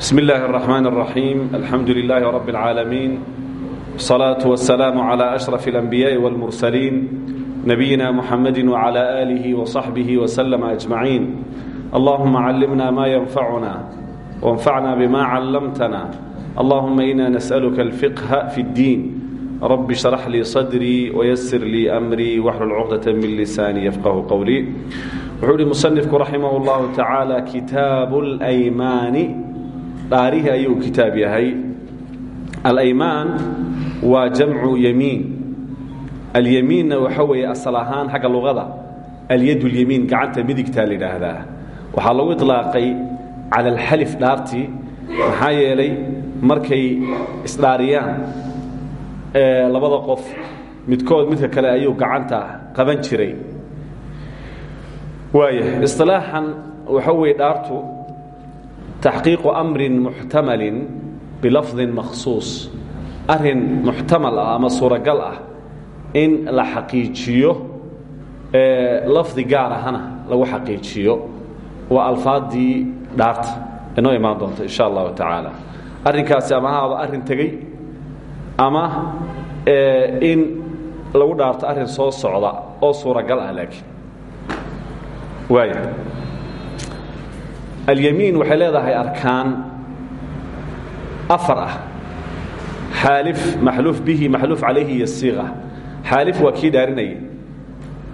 بسم الله الرحمن الرحيم الحمد لله رب العالمين الصلاة والسلام على أشرف الأنبياء والمرسلين نبينا محمد وعلى آله وصحبه وسلم أجمعين اللهم علمنا ما ينفعنا وانفعنا بما علمتنا اللهم إنا نسألك الفقه في الدين رب اشرح لي صدري ويسر لي أمري واحلل عقدة من لساني يفقه قولي وحولي مصنفك رحمه الله تعالى كتاب الأيمان dhaarihii ayuu kitaab yahay. Alaymaan waa jamcu yamiin. Alyamiinna waxa weeye asal ahaan xagga luqada alyad اlyamiin gacanta midigtaa la yidhaahdaa. Waxaa lagu iطlaaqay cala alxalif dhaartii maxaa yeelay markay isdhaariyaan labada qof midkood midka kale ayuu gacanta qaban jiray. Waaya isilaaxan waxa weeye dhaartu taxqiiqu amrin muxtamalin bilafdin makhsuus arrin muxtamal ah ama suuragal ah in la xaqiijiyo lafdi gaar ahana lagu xaqiijiyo waa alfaadii dhaarta inoo imaan doonta insha allahu tacaala arrinkaasi ama haaba arrin tegey ama in lagu dhaarto arrin soo socda oo suuragal ah laakiin waaya alyamiin waxay leedahay arkaan afar ah. Xaalif bihi maxluuf calayhi iyo siiqa xaalif waa kii dhaarinayey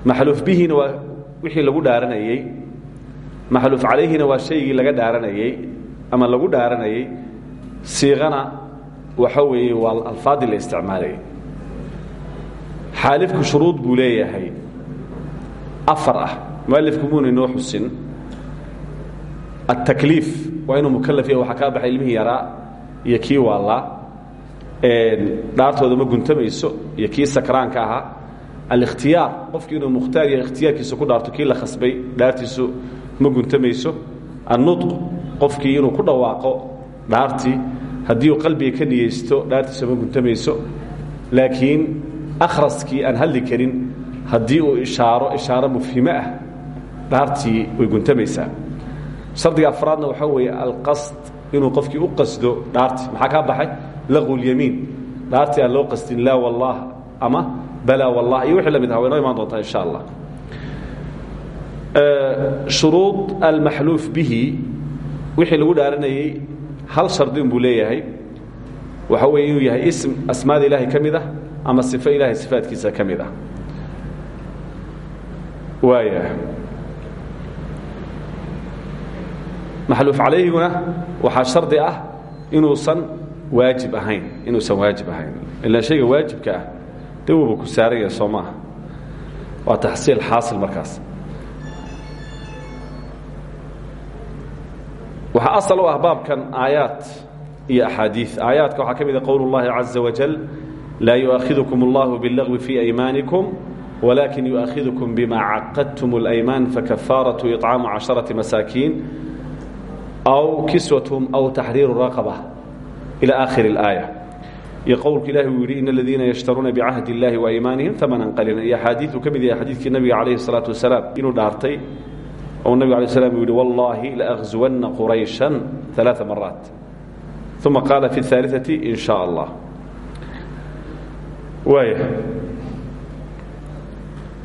maxluuf bihina wixii lagu dhaaranayey maxluuf calayhina waa shaygii laga dhaaranayey ama lagu dhaaranayey siiqana waxa weeye waa alfaadii la isticmaalayay xaalifku shuruud buu leeyahay. Afar ah. Mualifku muuna التkliif waa inuu mklf ya waxaa kaa baxay ilmihii yaraa iyo kii waallaa dhaartooda ma guntamayso iyo kii sakraanka ahaa alikhtiyaar qofkii inuu mukhtaar iyo ikhtiyaarkiisa ku dhaarto kii la khasbay dhaartiisu ma guntamayso الnuطq qofkii inuu ku dhawaaqo dhaartii haddii uu qalbiga ka niyeysto dhaartiisa ma guntamayso laakiin akhraskii aan hadli karin haddii uu ishaaro ishaaro mufhime ah dhaartii way guntamaysaa shardiga afraadna waxaa weeye alqasd inuu qofkii u qasdo dhaarti. Maxaa kaa baxay? Laqu lyamiin dhaartii aan loo qasdin laa wallah ama balaa wallah iyo wixii la mid aha way insha allah. Shuruud almaxluuf bihi wixii lagu dhaaranayey hal shardi unbuu leeyahay. Waxa weeye inuu yahay ism asmaada ilaahay ka ah ama sifo ilahay sifaadkiisa ka mid ah maxluuf calayhiguna waxaa shardi ah inuusan waajib ahayn inuusan waajib ahayn ilaa shayga waajibka ah de wuuba ku saaran yahay soo maaha waa taxsiil xaasil markaas waxaa asal u ah baabkan aayaad iyo axaadiid aayaadka waxaa ka mid a qowl اllahi caza wajal laa yu'aakhidukum اllahu biاllagwi fii aymaanikum walakin yu'aakhidukum bima caqadtum اlaymaan fakafaaraةu iطcaamu caشharaةi masaakiin aw kiswathm aw taxriiru raqaba ila aakhiri اlaaya iyo qowlku ilahi uu yidhi in aladiina yashtaruuna bicahdi اllahi waaymaanihim amanan qaliilan iyo axaadiiu ka mid yahay xadiidkii nabiga calayhi الsalaatu wasalaam inuu dhaartay ou nabig alay slam uu yidhi wallahi laأhzuwanna qurayshan ثalaaثa maraat uma qaala fi الثaaliثaةi in sha allah waaya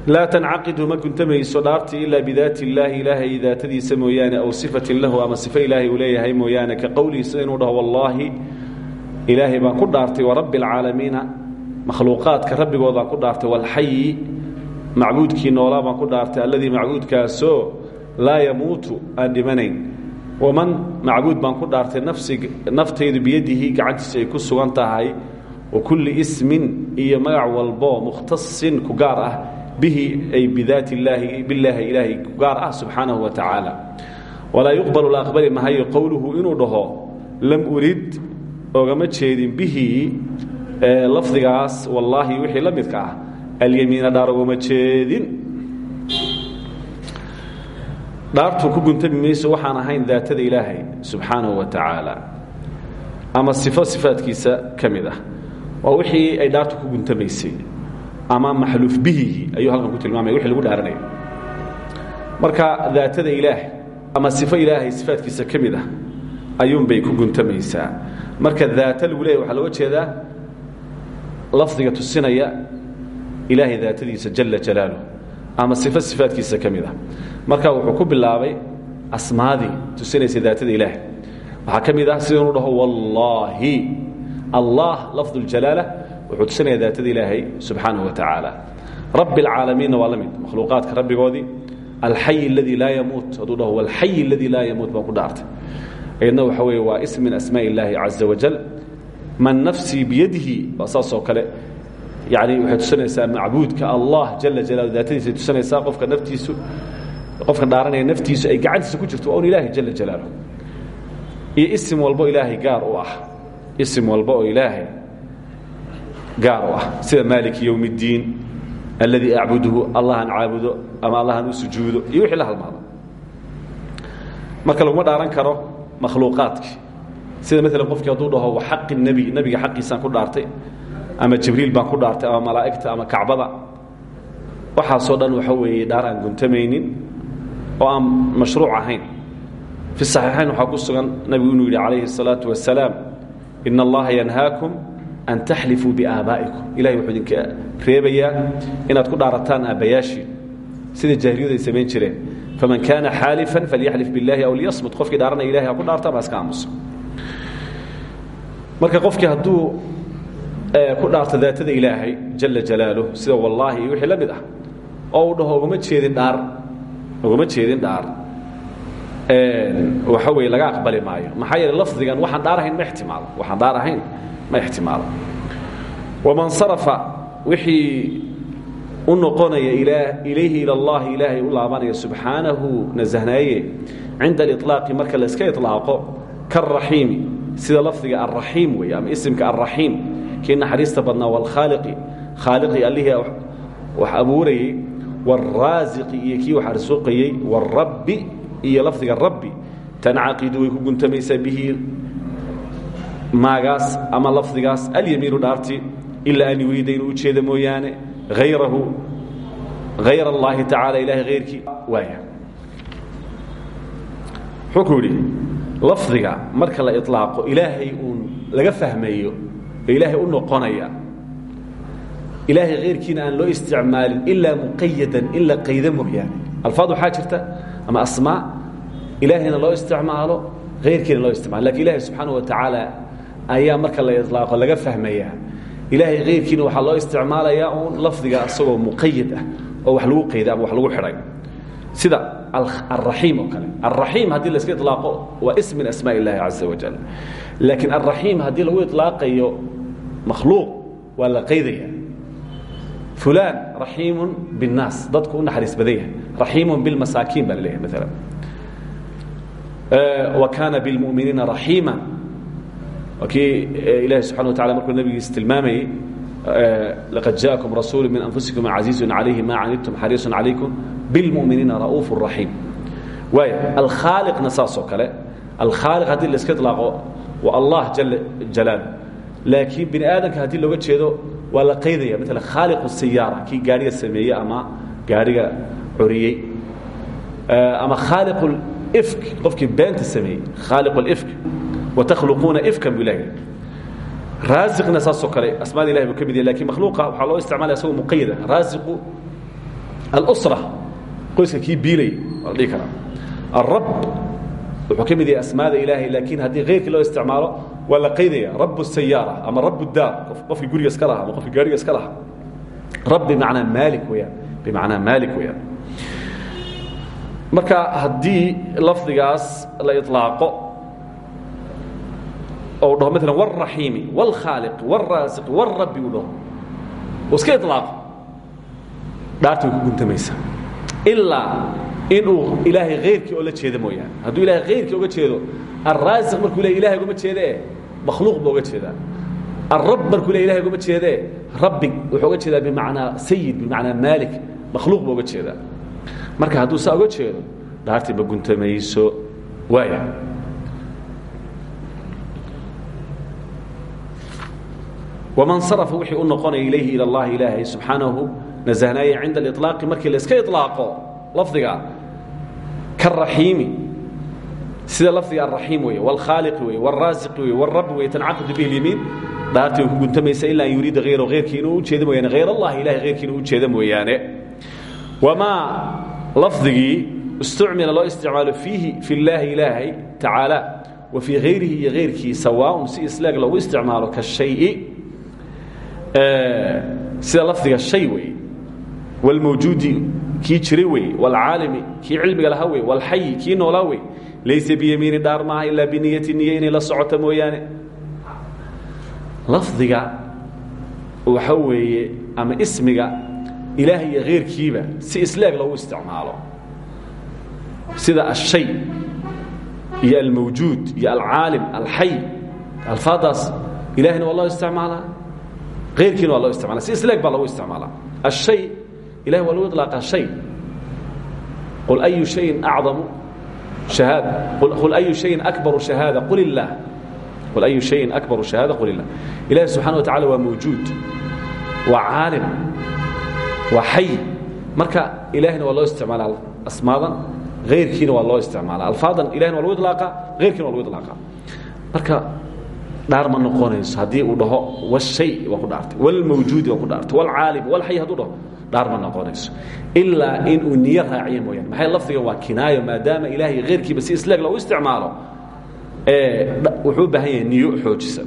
laa tancaqidu ma guntamayso dhaartii ilaa bidaati illaahi ilaahay daatadiisa mooyaane aw sifatin lahu ama sifo ilaahay uu leeyahay mooyaane ka qowlihiisa inuu dhaho wallaahi ilaahay baan ku dhaartay warabbi alcaalamiina makhluuqaadka rabbigood baan ku dhaartay walxayi macbuudkii noolaa baan ku dhaartay alladii macbuudkaasoo laa yamuutu aan dhimanayn. Waman macbuud baan ku dhaartay naftaydu biyadihi gacantiisa ay ku sugan tahay wa kulli bihi ay bidaat illaahi bilaahi ilaahay gaar ah subxaanahu wa tacaala. Walaa yuqbalu la aqbali mahayo qowluhu inuu dhaho lam urid ogama jeedin bihi lafdigaas wallaahi wixii la midka ah alyamiina dhaar ogama jeedin. Dhaartu ku guntami mayso waxaan ahayn daatada ilaahay subxaanahu wa tacaala. Ama sifo sifaadkiisa ka mid ah. Wixii ay dhaartu ku guntamaysay ama maxluuf bihihi ayuu halkan ku tilmaamaya wixii lagu dhaaranaya. Marka daatada ilaah ama sifo ilaahay sifaadkiisa ka mid ah ayuunbay ku guntamaysaa. Marka daata lagu leeyahy waxaa looga jeedaa tusinaya ilaahay daatadiisa jala jalaaluh ama sifo sifaadkiisa ka ah. Marka wuxuu ku bilaabay asmaadii tusinaysa daatada ilaahay. Waxaa ka mid ah dhaho wallaahi allah lafdu ljalaala wuxuu tusinaya daatada ilaahay subxaanahu wa tacaala rabi اlcaalamiinna waa la mid makhluuqaadka rabbigoodii alxay اladii laa yamuut hadduu dhaho walxay اladii laa yamuut baan ku dhaartay ayadna waxa weeye waa ism min asmaaء اllahi caza wajal man nafsii biyadihi waa saas oo kale yani waxay tusinaysaa macbuudka allah jala jalaalu daatadiisay tusinaysaa qofka naftiisu qofka dhaaranaya naftiisu ay gacantiisa ku jirto waa un ilaahay jala jalaaluh iyo isim walbo ilaahay gaar u ah isim walba oo ilaahay gaar u ah sida maalik yowm اddiin alladii acbuduhu allahan caabudo ama allahan u sujuudo iyo wixii la halmaado marka laguma dhaaran karo makhluuqaadki sida maalan qofkii hadduu dhaho wa xaqi nebi nebiga xaqiisaan ku dhaartay ama jibriil baan ku dhaartay ama malaa'igta ama kacbada waxaasoo dhan waxa weeye dhaar aan guntamaynin oo aan mashruuc ahayn fi saxiixayn waxaa ku sugan nabigu inuu yidhi calayhi الsalaaةu wasalaam in allaha yanhaakum an taxlifuu biaabaa'ikum. Ilahay wuxuu idinka reebayaa inaad ku dhaarataan aabbayaashii sida jaahiliyadu ay samayn jireen. Faman kaana xaalifan falyaxlif biاllahi aw liyasmut. Qofkii dhaaranaya ilahay ha ku dhaarta ama iska aamuso. Marka qofkii hadduu ku dhaarto daatada ilaahay jala jalaaluh sida wallaahi iyo wixii la mid ah oo uu dhaho ugama jeedin dhaar ugama jeedin dhaar waxa weeye laga aqbali maayo. Maxaa yeele lafdigan waxaan dhaar ahayn ma ixtimaalo waxaan dhaar ahayn ma ixtimaalo waman sarafa wixii u noqonaya ilayhi ila allahi ilaahay u laabanaya subxaanahu nasahnaaye cinda aliطlaaqi marka la iska iطlaaqo kaaraxiimi sida lafdiga alraxiim weeye ama isimka alraxiim kii naxariista badnaa waalkhaaliqi khaaliqii allihii wax abuurayey wاlraasiqi iyo kii wax arsuqayey wاlrabbi iyo lafdiga rabbi tancaqidu way ku guntamaysaa bihi maagaas ama lafdigaas alyamiinu dhaarti ilaa an yuriida ujeeda mooyaane hayrahu hayr اllahi tacala ilahay hayrkii waaya wuxuu lafdiga marka la iطlaaqo ilaahay uun laga fahmayo ee ilaahay noqonaya ilaahay hayrkiina aan loo isticmaalin ilaa muqayadan in la qayda mooyaane. Alfaad waxaa jirta ama asmaa ilaahayna loo isticmaalo hayrkiina loo isticmaalo. Lakin ilahay subxaana wa tacaala ayaa marka la ilaaqo laga fahmaya ilaahay hayrkiina waxaa loo isticmaalayaa uun lafdiga isagoo muqayad ah oo wax lagu qayda ama wax lagu xidhay. Sida alraxiim oo kale. Alraxiim haddii la iska ilaaqo waa ism min asmaa illahi caza wajal laakiin alraxiim haddii lagu ilaaqayo makhluuq waa la qaydaya fulaan raxiimu biاnnaas dadku u naxariis badan yahay. Raxiimu bilmasaakiin baa la leeyahay maala wa kaana bilmuminiina raxiima waa kii ilahi subxana wa tacala markuu nabigiisa tilmaamayey laqad jaakum rasuulu min anfusikum casiizun calayhi ma canidtum xariisun calaykum bilmuminiina ra'uuf raxiim waaya alkhaaliqna saas oo kale alkhaaliq haddii la iska ilaaqo waa allah jala jalaalu laakiin bini aadamka haddii looga jeedo waa la qaydaya maala khaaliqu siyaara kii gaadhiga sameeyey ama gaadhiga coriyey ama khaaliqu ifk qofkii beenta sameeyey khaaliqu lifk watakhluquuna ifkan buu ilahay raasiqna saasoo ilahi buu ka mid yahay laakiin makhluuqa waxaa loo isticmalaya isagoo muqayada qoyska kii biilay waa la dhihi karaa alrab wuxuu ka mid yahay asmaada ilaahay laakiin haddii hayrkii loo isticmaalo waa la qaydaya rab sayaara ama rab daar qofkii guriga iska ama qofkii gaariga iska laha rab bimacnaa maali weyaan bimacnaa maalik weyaan marka haddii lafdigaas la iطlaaqo ou dhaho maala wاlraxiimi wاlkhaaliqi wاlraasiqi wاlrabbi uu dhaho u iska iطlaaqo dhaarta way ku guntamaysaa ilaa inuu ilaahay hayrkii oo la jeedo mooyaane hadduu ilahay hayrkii oga jeedo alraasiq markuu le ilahay ogama jeedee makhluuq ba oga jeedaa alrab markuu le ilahay ogama jeedee rabbi wuxuu oga jeedaa bimacnaa sayid bimacnaa maalik makhluuq ba oga jeedaa marka hadduu saa oga jeedo dhaartii ma guntamayso waaya waman sarafa wixii u noqonaya ilayhi ila اllahi ilaahay subxaanahu nasahnaaye cinda aliطlaaqi markii la iska iطlaaqo lafdiga karaxiimi sida lafdiga alraxiim wey wاlkhaaliqi wey wاlraasiqi wey wاlrabi wey tancaqidu bihi اlyamiin dhaartii way ku guntamaysa ilaa an yuriida hayrahu heyrkii inuu ujeedo mooyaane hayr allahi ilahay heyrkii inuu ujeedo mooyaane wamaa lafdigii istucmila loo isticmaalo fiihi fi llaahi ilaahay tacaala wa fii hayrihi iyo hayrkii sawaaun si islaag loogu isticmaalo kashayi sida lafdiga shay wey wاlmawjuudi kii jiray wey wاlcaalimi kii cilmiga lahaa wey wاlxayi kii noolaa wey laysa biyamiini dhaar maaha ilaa biniyati niye inay la socoto mooyaane lafdiga waxa weeye ama ismiga ilaah iyo hayrkiiba si islaag loogu isticmaalo sida ashay iyo almawjuud iyo alcaalim alxay alfaadaas ilahina waa loo isticmaalaa hayrkiina waa loo isticmala si islaag baa loogu isticmaalaa. Ashay ilahi waa lagu iطlaaqa shay. Qul ayu shayin acdamu hahaada qul ayu shayin akbaru shahaada qul illaah qul ayu shayin akbaru shahaada qul illah ilahi subxana wa tacala waa mawjuud waa caalim waa xay. Marka ilahina waa loo isticmaalaa asmaadan hayrkiina waa loo isticmaala alfaadan ilahina waa lagu ilaaqa hayrkiina waa lagu ilaaqa marka dhaar ma noqonayso. Haddii uu dhaho wshay waa ku dhaartay. Wlmawjuudi waa ku dhaartay. Wlcaalim wlxay hadduu dhaho dhaar ma noqonayso. Ilaa inuu niyo raaciya mooyane maxay lafdigan waa kinaayo maadaama ilahay hayrkiiba si islaag loogu isticmaalo. Wuxuu u baahan yahay niyo xoojisan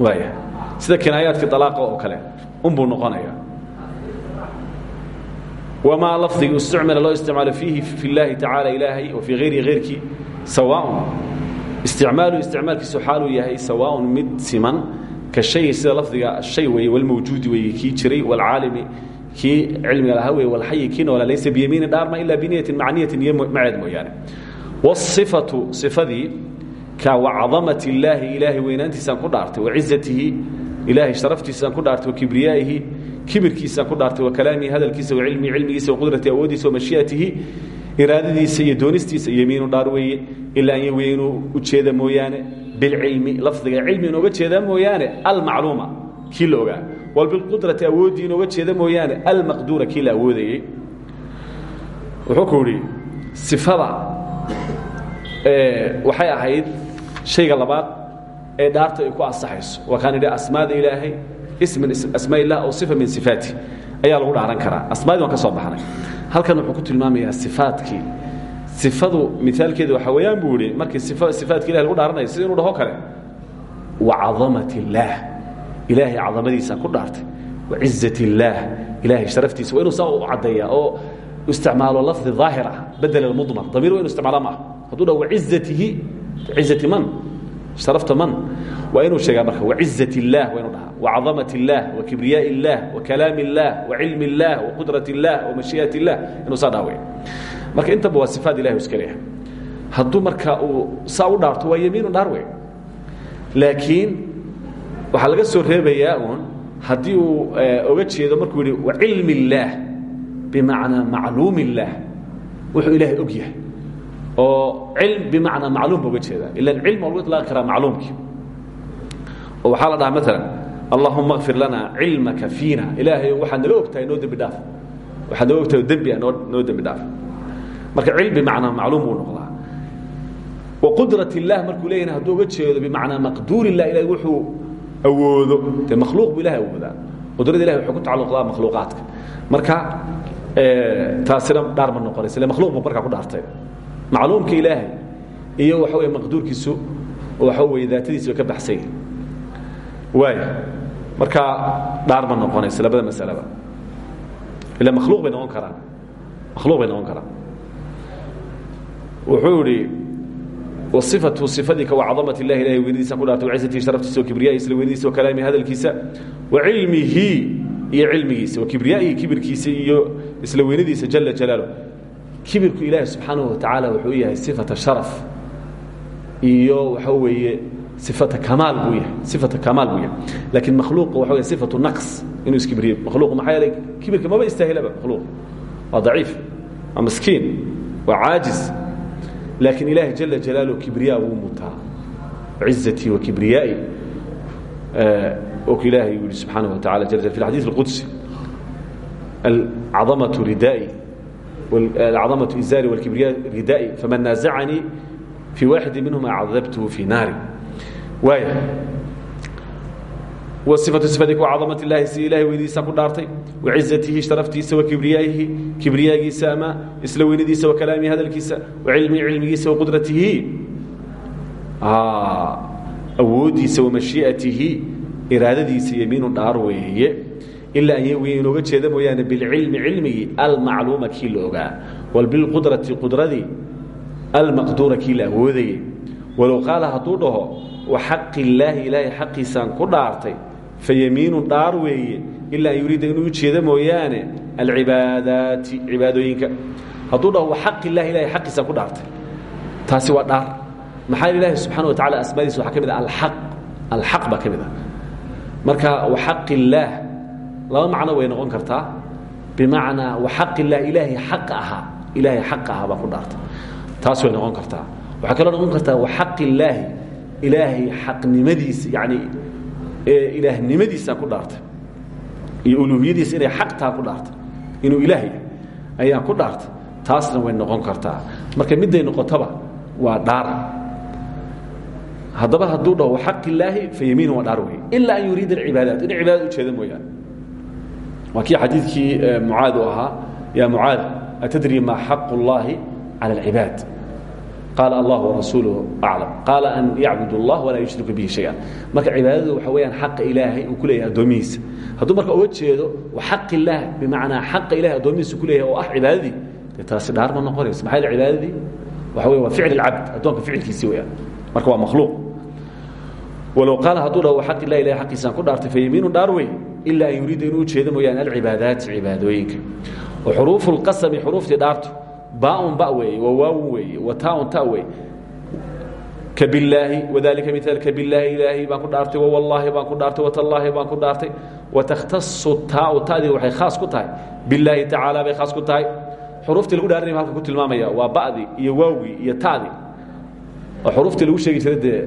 waaya sida kinaayaadkii alaaqa oo kale unbuu noqonaya wamaa lafdigi isticmila loo isticmaalo fiihi fi اllahi tacala ilaahay wa fii hayrihi hayrkii sawaaun isticmaalu isticmaalkiisu xaaluu yahay sawaaun mid siman. Ka hay sida lafdiga hay weye walmawjuudi weye kii jiray walcaalimi kii cilmiga lahaa weye walxayi kii noolaa laysa biyamiini dhaarma ilaa biniyatin macniyatin iyo maceed mooyaane. Wاصifatu ifadii ka wacdamat illaahi ilaahay weynaantiisaan ku dhaartay wacizatihi ilaahay sharaftiisaan ku dhaartay wakibriyaaihi kibirkiisaan ku dhaartay wakalaamihi hadalkiisa wacilmihi cilmigiisa waqudratii awoodiisa wamashiiatihi iraadadiisa iyo doonistiisa yemiinu dhaar weeye ilaa an yawiya inuu ujeeda mooyaane bilcilmi lafdiga cilmi inooga jeedaa mooyaane almacluuma kii la ogaa. Wal bilqudrati awooddii inooga jeeda mooyaane almaqduura kii la awoodayey. Wuxuu ku idhi sifada waxay ahayd shayga labaad ee dhaarta ay ku asaxayso waa kaan idhi asmaada ilaahay ism min asmaa illah aw sifa min sifaati ayaa lagu dhaaran karaa. Asmaadii waan soo baxnay. Halkan wuxuu ku tilmaamayaa sifaadkii. Sifadu miaalkeeda waxaa weeyaan buu ihi markii sifaadka ilahi lagu dhaaranayo sida inuu dhaho kale. Wacadamat illaah ilaahay cadamadiisaan ku dhaartay. Wacizat illaah ilaahay sharaftiisa. Waa saa u caddeeyaa oo isticmaalo lafdi daahir ah bedel almudmar damiir waa inu isticmaala maaha. Hadduu man sharafta man waa inuu sheegaa marka wacizat illaah waa inuu dhahaa wacadamat illaah wakibriyaa illaah wakalaam illaah wacilmi illaah waqudrat illaah wamashiiat illah inuu saa dhaha wey marka intaba waa sifaad ilahi iska leeyahay marka uu saa u dhaarto waa yemiinu dhaar wey laakiin waxaa laga soo reebayaa uun haddii uu oga jeedo markuu yihi wacilmi illaah bimacnaa macluum illaah wuxuu ilaahay og oo cilm bimacnaa macluum ba uga jeedaa. Ila cilm waa lagu ilaaqi karaa macluumkii. Oo waxaa la dhahaa maalan allahuma kfir lana cilmaka fiina. Ilaahay waxaad nala ogtahay noo dembi dhaaf. Waxaad noo ogtahay dembi ah noo dembi dhaaf. Marka cilm bimacnaa macluum buu noqdaa. Waqudrat illah markuu leeyahay hadduu uga jeedo bimacnaa maqduur illah ilahay wuxuu awoodo dee makhluuq buu ilahay awoodaa. Qudrada ilahay waxay ku tacalluqdaa makhluuqaadka. Marka taasina dhaar ma noqonaysa ile makhluuq buu markaa ku dhaartay macluumka ilaahay iyo waxa weye maqduurkiisu waxa weye daatadiisa way ka baxsan yihiin waaya marka dhaar ma noqonaysa labada masalaba. Ila makhluuq bay noqon karaan. Makhluuq bay noqon karaan. Wuxuu idhi waصifatu صifadii ka wacadamat illahi ilahay weynadiisa ku dhaartay wacizatihi sharaftiisa wakibriyaihi isla weynadiisa wakalaamihi hadalkiisa wacilmihi iyo cilmigiisa wakibriyaihi kibirkiisa iyo isla weynadiisa jala jalaalu kibirku ilaahi subxaanahu watacaala wuxuu yahay sifata sharaf iyo waxa weeye sifata kamaal buu yahay sifata kamaal buu yahay. Laakiin makhluuqa waxa wey sifatu naqs inuu iskibriyo makhluuqu maxaa yeelay kibirka maba istaahilaba makhluuq. Waa daciif waa maskiin waa caajiz laakiin ilaahi jala jalaaluhu kibriyaa wuu mutaa. Cizatii wa kibriyaai. Ilaahay uu yihi subxaanahu wa tacala jal jal fi اlxadiis اlqudsi acdamatu ridaa'i. الcظمة إزاarي والكبرياء ردائي فمن نازعني fii waaxidi minhuma cadabtuhu fii naari waaya wصifatu sifadii wa cadamat اllahi si ilahay weydiisa ku dhaartay wacizatihi sharaftiisa wa kibriyaa'ihi kibriyaagiisa ama isla weynadiisa wa kalaamihi hadalkiisa wa cilmihi cilmigiisa wa qudratihi awooddiisa wa yemiinu ilaa an yawiya inooga jeeda mooyaane bilcilmi cilmigii almacluuma kii la ogaa wal bilqudrati qudradii almaqduura kii la awoodayey walow qaala hadduu dhaho waxaqi illaahi ilaahay xaqiisaan ku dhaartay fayamiinu dhaar weeye ilaa an yuriida inuu u jeedo mooyaane alcibaadaati cibaadooyinka hadduu dhaho waxaq illahi ilahay xaqiisaan ku dhaartay taasi waa dhaar maxaa ilaahi subxana wa tacala asmaadiisa waxaa ka mid ah alaq alxaq baa ka mid ah marka waxaq illaah laba macno way noqon kartaa. Bimacnaa waxaq illaah ilaahay xaq ahaa ilaahay xaq ahaa baa ku dhaartay taas way noqon kartaa. Waxaa kaloo noqon kartaa waxaq illaahi ilaahay xaqnimadiisa yani ilaahnimadiisa ku dhaartay iyo uluhiyadiisa inay xaq taha ku dhaartay inuu ilaahay ayaa ku dhaartay taasna way noqon kartaa. Marka midday noqotaba waa dhaar. Haddaba hadduu dhaho xaq illaahi fa yamiinu waa dhaar wey ilaa an yuriida alcibaadaat. Inay cibaadad ujeeda mooyaane waa kii xadiidkii mucaad u ahaa. Yaa mucaad atadri maa xaqu اllahi cala alcibaad qaala allah warasuuluhu aclam qaala an yacbud allah walaa yushriku bihi shay-an. Marka cibaadadu waxa weyaan xaqa ilaahay uu ku leeyahay addoomihiisa hadduu marka uga jeedo xaq illaah bimacnaa xaqa ilahay addoomihiisa ku leeyahay oo ah cibaadadii dee taasi dhaar ma noqonayso. Maxaa yeel cibaadadii? Waxa wey waa ficl اlcabd addoonka ficilkiisii weyaan marka waa makhluuq. Walow qaala hadduu dhaho xaq ilah ilahay xaqiisaan ku dhaartay fayamiinu dhaar wey ilaa an yuriida inuu ujeedo mooyaane alcibaadaati cibaadooyinka xuruufu اlqasami xuruuftii dhaartu baaun ba weeye wa waawun weeye wa taaun ta wey ka bilaahi wadalika miaal ka bilaahi ilaahay baan ku dhaartay wawallaahi baan ku dhaartay watallaahi baan ku dhaartay watakhtasu taau tadii waxay khaas ku tahay bilaahi tacaala bay khaas ku tahay xuruuftii lagu dhaaranaya halka ku tilmaamaya waa ba'dii iyo waawgii iyo taadii oo xuruuftii lagu sheegi jiray dee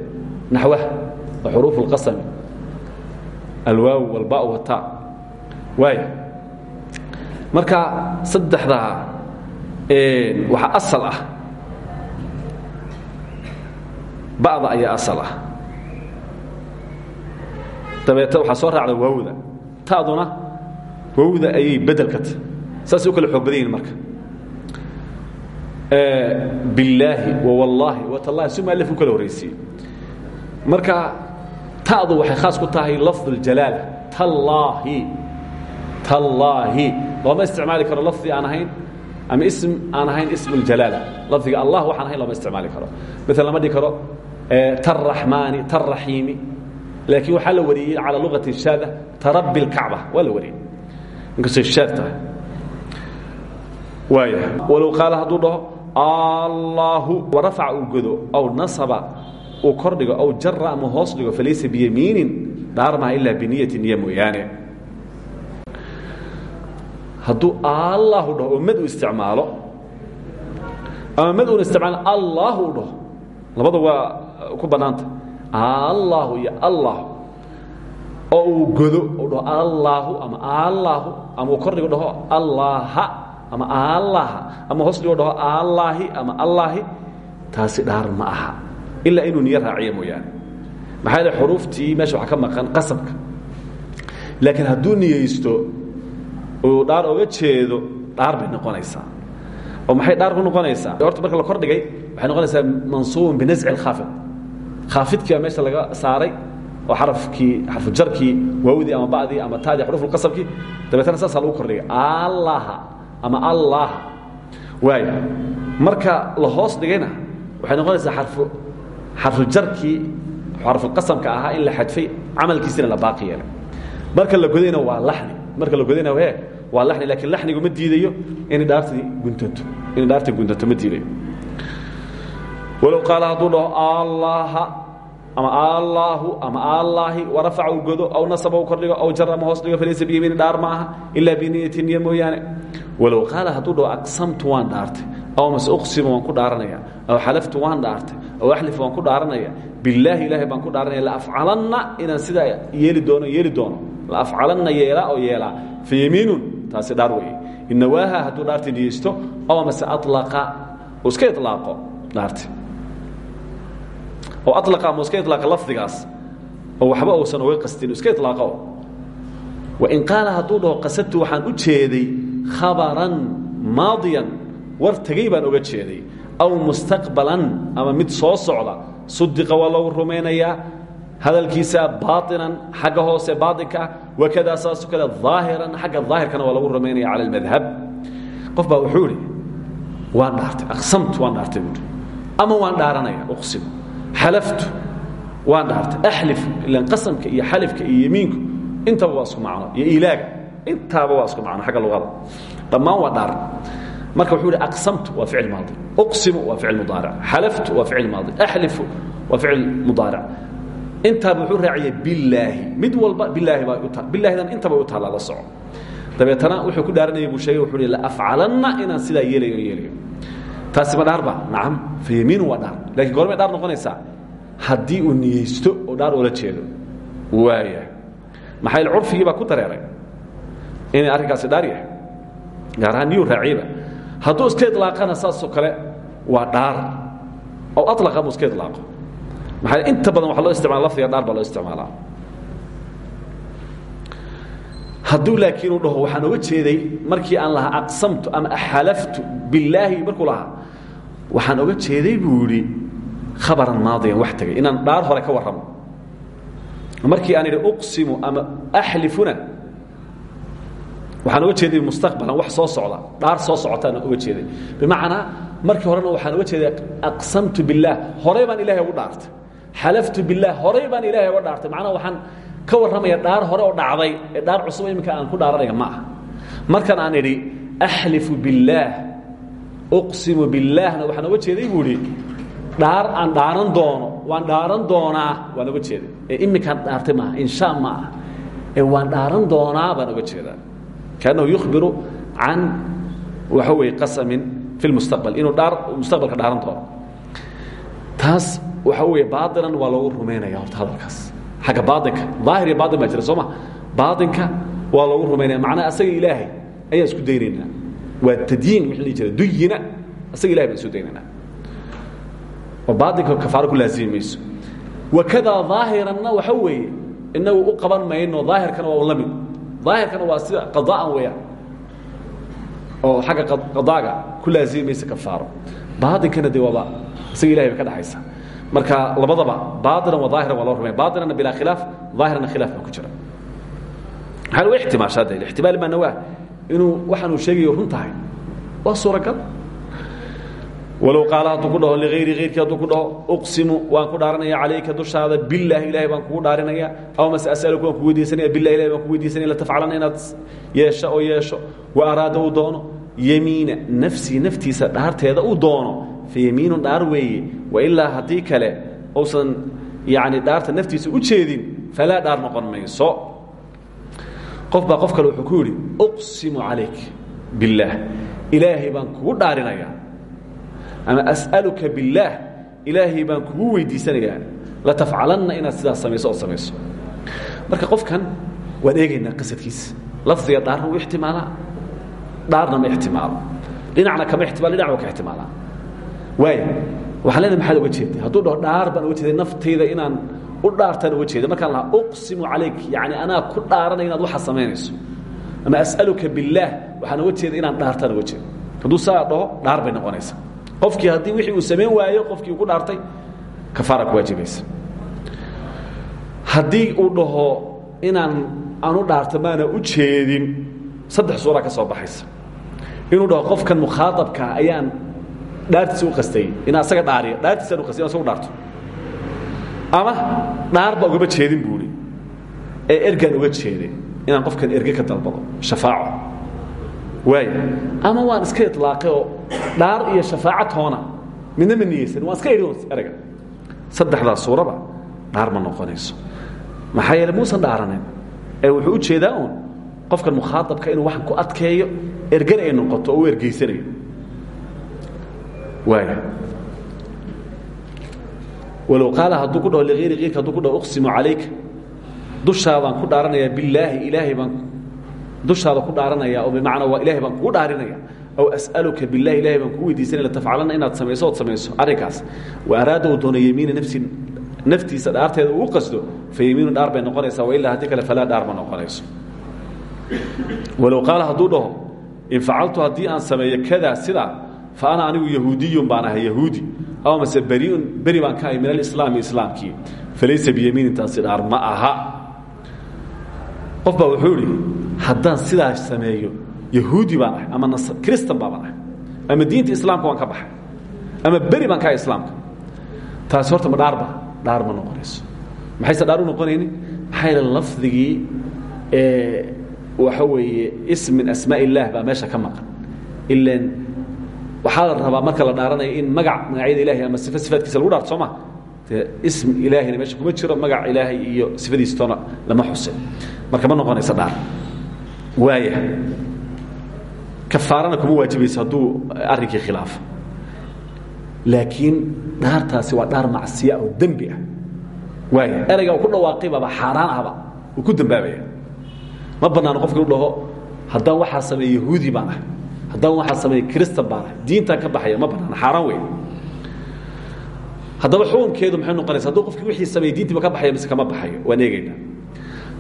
naxwaha waa xuruuf اlqasami alwaaw walba wata waaya marka saddexdaa waxaa asal ah. Ba'da ayaa asal ah. Dabeeta waxaa soo raacda waawda ta'duna waawda ayay bedel ka tahy saasay u kala xoog badan yihiin marka. Billaahi wawallaahi watallahi si mualif u kala horraysiye marka ta'du waxay khaas ku tahay lafd اljalaala tallaahi tallaahi looma isticmaali karo lafdi aan ahayn ama ism aan ahayn ism اljalaala lafdiga allah waxaan ahayn looma isticmaali karo maala lama dhihi karo taraxmaani taraxiimi laakiin waxaa la wariyey calى luغati shaada tarabbi اlkacba waa la wariyey inkastay shaad tahay waaya walow qaala hadduu dhaho allaahu warafaca uu godo aw nasaba uu kor dhigo aw jara ama hoos dhigo falaysa biyamiinin dhaar maha ilaa biniyatin niya mooyaane. Hadduu allahu dhaho oo mad uu isticmaalo ama mad uuna isticmaalo allahu u dhaho labada waa ku bannaanta allahu iyo allah. Oo uu godo u dhaho allaahu ama allaahu ama uu kor dhigo dhaho allaha ama allaha ama hoos dhigo dhaho allaahi ama allaahi taasi dhaar ma aha ilaa inuu niyo raaciyo mooyaane. Maxaa yeele xuruuftii meesha waxaa ka maqan qasabka. Laakiin hadduu niyeysto uu dhaar oga jeedo dhaar bay noqonaysaa. Oo maxay dhaar ku noqonaysaa? Horta marka la kor dhigay waxay noqonaysaa mansuubun binasci اlkhaafid khaafidkii baa meesha laga saaray oo xarafkii xarfujarkii waawdii ama ba'dii ama taadii xurufulqasabkii dabeetana saasaa lagu kor dhigay. Allaha ama allaha waaya marka la hoos dhigayna waxay noqonaysaa xarfu xarfujarkii xarfuqasamka ahaa in la xadfay camalkiisina la baaqi yeelay. Marka la godayna waa lani marka la godayna he waa lani lakiin lanigu ma diidayo inay dhaartii guntanto inay dhaartii guntanto ma diidayo. Walow qaala hadduu dhaho allaha ama allaahu ama allaahi warafaca uu godo aw nasaba u kordhigo aw jar ama hoos dhigo falaysa biyamiini dhaar ma aha ilaa biniyati niya mooyaane. Walow qaala hadduu dhaho aqsamtu waan dhaartay aw mase uqsimu waan ku dhaaranaya aw xalaftu waan dhaartay aw axlif waan ku dhaaranaya. Billaahi ilaahay baan ku dhaaranaya laafcalanna inaan sidaa yeeli doono yeeli doono. Laafcalanna yeelaa oo yeelaa fa yamiinun taasi dhaar weeye. Inawaaha hadduu dhaartii niyeysto aw mase alaqa uu iska ilaaqo dhaarti. Oo alaqa ama iska lafdigaas oo waxba uusan uga qastin iska ilaaqo wain qaala hadduu dhaho qasadtu waxaan u jeeday khabaran maadiyan war tegey baan oga jeeday aw mustaqbalan ama mid soo socda sudiqa waa loogu rumaynayaa hadalkiisa baainan xagga hoose baainka ah wakadaa saasoo kale aahiran xagga aahirkana waa lagu rumaynaya cala almadhab qof baa wuxuu idhi waan dhaartay aqsamtu waan dhaartay buui ama waan dhaaranaya uqsimu. Xalaftu waan dhaartay. Axlif ilan qasamka iyo xalifka iyo yemiinku intaba waa isku macno. Iyo ilaaga intaaba waa isku macno xagga luqada. Dhammaan waa dhaar marka wuxuu ihi aqsamtu waa ficil maadi uqsimu waa ficil mudaaric xalaftu waa ficil maadi axlifu waa ficil mudaaric intaaba wuxuu raaciyay bilaahi mid walba bilaahi baa bilaahidan intaba u taalla la soco. Dabeetana wuxuu ku dhaaranayay buu sheegay wuxuu ihi laafcalanna inaan sidaa yeelayo o yeelayo. Taasi ma dhaarba nacam fa yamiinu waa dhaar. Lakiin goormay dhaar noqonaysaa. Haddii uu niyeysto oo dhaar oola jeedo waaya maxaa curfigii baa ku dareeray. Inay arrinkaasi dhaar yahay. Gaar ahaan niyuu raaciyba hadduu iska ilaaqana saasoo kale waa dhaar oo alaqa buu iska ilaaqo maxaa inta badan waxa loo isticmala lafdiga dhaar baa loo isticmaalaa. Hadduu laakiin uu dhaho waxaan oga jeeday markii aan lahaa aqsamtu ama axalaftu billaahi markuu lahaa waxaan oga jeeday buu yidhi khabaran maadiyan wax tegay inaan dhaar hore ka warramo. Markii aan idhi uqsimu ama axlifuna waxaan oga jeeday mustaqbalan wax soo socda dhaar soo socotaan oga jeeday. Bimacnaa markii horena waxaan oga jeeday aqsamtu billaah horey baan ilahay ugu dhaartay. Xalaftu billaah horey baan ilaahay uga dhaartay. Macnaha waxaan ka warramaya dhaar hore oo dhacday ee dhaar cusub iminka aan ku dhaaranaya ma aha. Markan aan idhi axlifu billaah uqsimu billaahna waxaan oga jeeday buu idhi dhaar aan dhaaran doono waan dhaaran doonaa waan oga jeeday. Ee iminkaan dhaartay maaha insha ma aha. Ee waan dhaaran doonaa baan oga jeedaa kaannahu yukhbiru can waxa weeye qasamin fi lmustaqbal inuu dhaar mustaqbalka dhaaran doono taas waxa weeye baailan waa loogu rumaynaya horta hadalkaas agga baainka aahir iyo baain baa jira sooma baainka waa loogu rumaynaya macnaha asaga ilaahay ayaan isku daynaynaa waa tadyiin wii dhihi jira duyina asaga ilahay baan isu daynaynaa oo baainka kafaaro ku laazimi mayso wakadaa aahiranna waxa weeye inagu u qaban mayno daahirkana waa u la mid daahirkana waa sida qadaan weeyaan. Oo xagga qadaaga ku laazimi maysa kafaaro. Baainkana de waaba isaga ilahay bay ka dhaxaysa marka labadaba baailan wa aahiran waa loo rumaya baailana bilaa khilaaf aahirana khilaaf baa ku jira. Maxaa lagu ixtimaashaa de ixtimaal baa nawaa inuu waxaanuu sheegayo run tahay waa suuragal walow qaala hadduu ku dhaho liayri ayrkii hadduu ku dhaho uqsimu waan ku dhaaranaya calayka dushaada bilaahi ilahay baan kugu dhaarinaya aw mase asaluku ku weydiisanaya bilahi ilahay baan ku weydiisanaya latafcalana inaad yeesho oo yeesho. Wa araada uu doono yemiina nafsii naftiisa dhaarteeda uu doono fayamiinu dhaar weeye. Wailaa haddii kale uusan yani dhaarta naftiisa u jeedin falaa dhaar noqon mayso. Qof baa qof kale wuxuu ku yidhi uqsimu calayk billaah ilaahay baan kugu dhaarinaya ama as'aluka billaah ilaahay baan kugu weydiisanayaa latafcalanna inaad sidaas samayso ood samayso marka qofkan waan eegaynaa qasadkiisa lafdiga dhaarna wuu ixtimaalaa dhaarna ma ixtimaalo dhinacna kama ixtimaal dhinac wa ka ixtimaalaa waaya waxaan leedahay maxaad oga jeeday hadduu dhaho dhaar baan oga jeeday naftayda inaan u dhaartaan oga jeeda markaan lahaa uqsimu calayk yacni anaa ku dhaaranaya inaad waxa samaynayso ama as'aluka billaah waxaan oga jeeda inaan dhaartaan oga jeedo hadduu saa dhaho dhaar bay noqonaysa qofkii haddii wixii uu samayn waayo qofkii ku dhaartay kafaara waajibaysa haddii uu dhaho inaan aan u dhaarto maana u jeedin saddex suura ka soo baxaysa. Inuu dhaho qofkan mukhaaabkaa ayaan dhaartiisa u qastay in asaga dhaariyo dhaartiisaan u qastay asagu dhaarto. Ama dhaarba ugama jeedin buuri ee ergaan uga jeeday inaan qofkan erge ka dalbado shafaaco waaya ama waan iska ilaaqay oo dhaar iyo shafaaco toona midna ma niyeysan waan iska idhi erga saddexdaas suuraba dhaar ma noqonayso. Maxaa yeele muusan dhaaranin. Ee wuxuu u jeedaa uun qofkan mukhaaabka inuu waxan ku adkeeyo ergana ay noqoto oo u ergeysanayo. Waaya walow qaala hadduu ku dhaho liayri keyrka hadduu ku dhaho uqsimu calayka dushaadaan ku dhaaranayaa bilaahi ilaahay baan dushaada ku dhaaranaya oo bimacnaa waa ilahay baan kugu dhaarinaya. Aw as'aluka billahi ilahay baan kugu weydiisanaya latafcalanna inaad samayso ood samayso. Arrinkaas wa araada uu doono yemiina nafsi naftiisa dhaarteeda uu qasdo fayamiinu dhaar bay noqonaysaa wailaa haddii kale falaa dhaar ma noqonayso. Walow qaala hadduu dhaho in facaltu haddii aan sameeyo kadaa sidaa fa ana anigu yahuudiyun baan ahay yahuudi. Aw mase beriun beri baan ka ahay min alislaami islaamkii. Falaysa biyamiinin taasi dhaar ma aha. Qof baa wuxuu idhi haddaan sidaa sameeyo yahuudi baan ahay ama kristan baabaan ahay ama diinta islaamka waan ka baxay ama beri baan ka ahay islaamka taasi horta ma dhaarba dhaar ma noqonayso. Maxayse dhaar u noqonayni? Maxaa yaele lafdigii waxa weeye ism min asmaa illaah baa meesha ka maqan. Ilan waxaa la rabaa marka la dhaaranayo in magac magacyada ilahay ama sifo sifaadkiisa lagu dhaarto soo ma dee ism ilaahina meesha kuma jiro magac ilaahay iyo sifadiisa toona lama xusin. Marka ma noqonaysa dhaar waaya kafaarana kuma waajibayso hadduu arrinkii khilaafo laakiin dhaartaasi waa dhaar macsiya oo dembi ah. Waaya ereyga uu ku dhawaaqaybaba xaaraan ahba uu ku dambaabaya ma banaano qofki u dhaho haddaan waxaa sameeye yahuudi baan ahay haddaan waxaa sameeye kristan baan ahay diintaan ka baxaya ma banaano xaaraan wey haddaba xukunkeedu maxay noqonaysa hadduu qofkii wixii sameeye diintiiba ka baxaya mise kama baxayo? Waan eegaynaa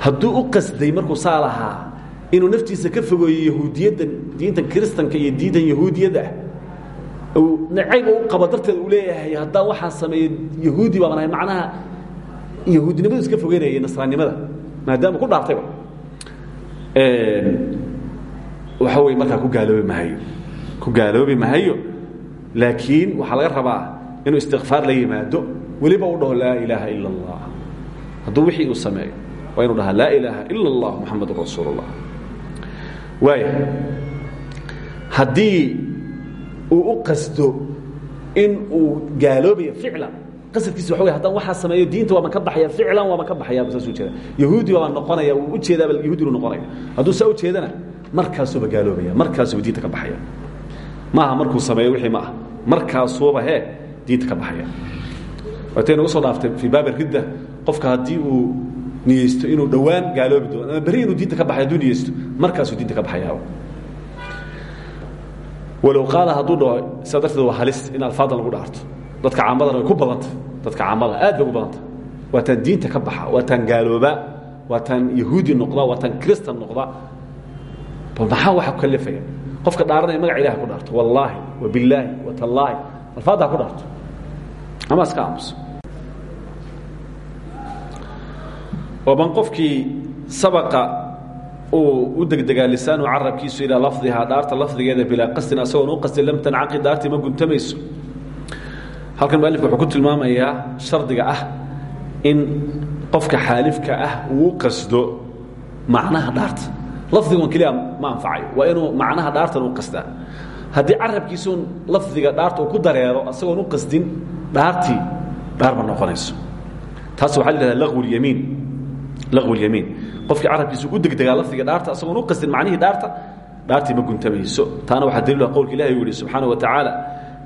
hadduu u qasday markuu saa lahaa inuu naftiisa ka fogeeyo yahuudiyaddan diintan kiristanka iyo diintan yahuudiyada ah. Nacayba u qabo darteed leeyahay haddaan waxaa sameeya yahuudi baa banahay macnaha yahuudinimadu iska fogeynaya nasraannimada maadaama ku dhaartayba waxa wey markaa ku gaaloobi mahayo ku gaaloobi mahayo laakiin waxaa laga rabaa inuu istikfaar la yimaado weliba u dhaho laa ilaaha ila allah. Wixii uu sameeyo waa dhahaa laa ilaaha ila allah muxamadun waaya haddii uu u qasdo in uu gaaloobayo ficlan qasadkiisa waxa wey haddaan waxaa sameeyo diinta waaban ka baxaya ficlan waaban ka baxayaaba saas u jeeda yahuudi baabaan noqonaya wuu u jeedaaba yahuudi inu noqonaya. Hadduu saa u jeedana markaasuuba gaaloobaya markaasuuba diinta ka baxaya. Maaha markuu sameeyo wixii ma ah markaasuuba hee diinta ka baxaya. Waatay nagu soo dhaaftay fii baab ridda qofka haddii uu niyeysto inuu dhowaan gaaloobi doono ama berri inuu diinta ka baxay hadduu niyeysto markaasuu diinta ka baxayaaba walow qaala hadduu dhaho sidaa darteed waa halis in alfaadan lagu dhaarto. Dadka caamadana way ku badanta dadka caamada aad bay ugu badanta. Waa taan diinta ka baxa waa taan gaalooba waa taan yahuudi noqda waa taan kristan noqda. Bal maxaa waxa ku kalifaya? Qofka dhaaranaya magaca ilaha ku dhaarto. Wallaahi wa billaahi wa tallaahi. Alfaadda ha ku dhaarto. Ama iska aamuso ooban qofkii sabaqa uu u degdegaa lisaanu carabkiisu ilaa lafdihaa dhaarta lafdigeeda bilaa qasdin asagoon u qasdin lam tancaqid dhaartii ma guntamayso. Halkan mualifku wuxuu ku tilmaamayaa shardiga ah in qofka xaalifka ah uu qasdo macnaha dhaarta. Lafdigun keliya ma anfacayo waa inuu macnaha dhaartan u qasdaa. Haddii carabkiisuun lafdiga dhaarta uu ku dareero asagoon u qasdin dhaartii dhaar ma noqonayso. Taas waxaa la yidhahdaa lagwulyamiin laqwyamiin qofkii carabkiisa u degdegaa lafdiga dhaarta asagoon u qastin macnihii dhaarta dhaartii ma guntamayso. Taana waxaa daliil ah qowlka ilahi uu yihi subxaana wa tacaala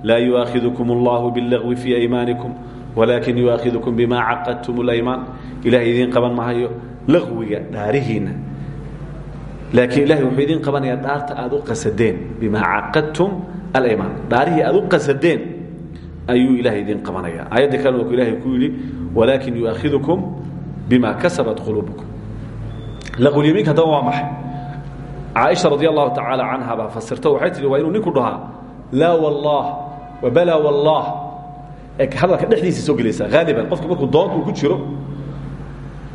laa yuaakhidkum allahu billaqwi fii aymaanikum walaakin yuaakhidkum bima caqadtum اlaymaan ilahay idiin qaban mahayo laqwiga dhaarihiinna. Laakiin ilahay wuxuu idiin qabanayaa dhaarta aad u qasadeen bimaa caqadtum alaymaan dhaarihii aad u qasadeen ayuu ilahay idiin qabanaya aayaddii kalena ku ilahay ku yidhi walaakin yuaakhidkum bima kasabat quluubukum laqwlyamiinka haddaba waa maxay caaisha radi allahu tacaala canha baa fasirto waxay tihi waa inuu ninku dhahaa laa wallah wabalaa wallah ee hadalka dhexdiisa soo gelaysaa haaliban qofka markuu doonta uu ku jiro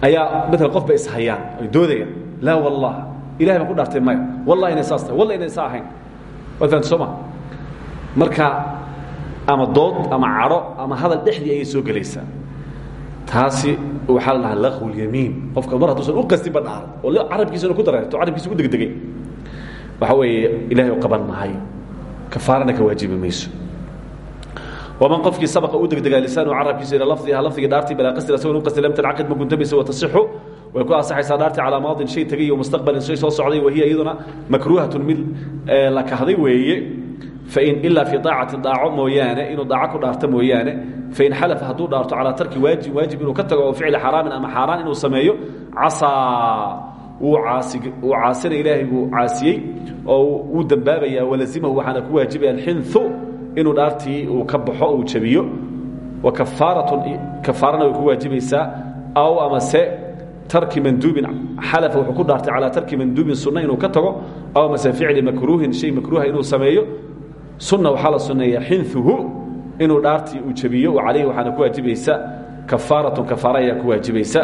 ayaa maala qof bay ishayaan ay doodayaan laa wallah ilahay baan ku dhaartay maya wallah inay saas tahay walla inay saa ahayn waad fahamta soo ma marka ama dood ama cadho ama hadal dhexdii ayay soo gelaysaa taasi waxaa la dhahaa laqwulyamiin qofka mar hadduusan u qastinba dhaaran oo carabkiisana ku dareerto carabkiisa u degdegay. Waxa weeye ilahay u qaban mahayo kafaarana ka waajibi mayso. Waman qofkii sabaqa u degdegaa lisaanu carabkiisa ila lafdiha lafdigii dhaartii bilaa qasdin asagoon u qastin lam tancaqid ma guntamayso watasixu way ku ansaxaysaa dhaartii calaa maadin shay tegay iyo mustaqbalin shay soo socday wahiya iyaduna makruuhatun mid la kahday weeye ilaa fii daacatin daaco mooyaane inuu daaco ku dhaarto mooyaane fain xalafa hadduu dhaarto calaa tarki waajib waajib inuu ka tago oo ficli xaraamin ama xaaraan inuu sameeyo casaa wuu caasina ilaahay buu caasiyey oo wuu dembaabayaa walazimahu waxaana ku waajibaya alxinhu inuu dhaartii uu ka baxo uu jabiyo wa kafaaratun kafaarana way ku waajibaysaa aw amase tarki manduubin xalafa wuxuu ku dhaartay calaa tarki manduubin sunna inuu ka tago aw amase ficli makruuhin shay makruuha inuu sameeyo sunna waxaa la sunneeya xinhuhu inuu dhaartii uu jabiyo calayhi waxaana ku waajibaysa kafaaratun kafaara ayaa ku waajibaysa.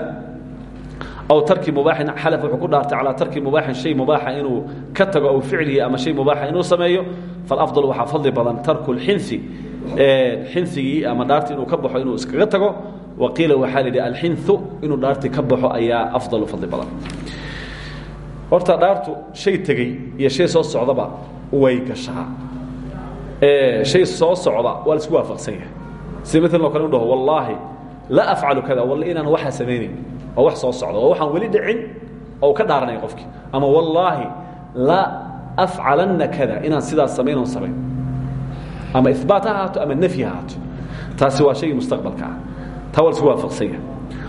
Aw tarki mubaaxin xalaf wuxuu ku dhaartay calaa tarki mubaaxin shay mubaaxa inuu ka tago aw ficlihi ama shay mubaaxa inuu sameeyo. Falafdal waxaa fadli badan tarku lxinsi xinsigii ama dhaartii inuu ka baxo inuu iskaga tago. Wa qiila waxaa la yidhi alxinhu inuu dhaartii ka baxo ayaa afdalu fadli badan. Horta dhaartu shay tegey iyo shay soo socdaba way gashaa shay soo socda waa isku waafaqsan yahay. Sida maalan oo u dhaho wallaahi la afcalu kada walle inaan waxaa samaynayn waa wax soo socda waa waxaan weli dhicin oo ka dhaaranaya qofkii. Ama wallaahi la afcalanna kada inaan sidaas samayn oon ama ibaat ama nafyi taasi waa shaygii mustaqbalka ah. Isku waafaqsan yahay.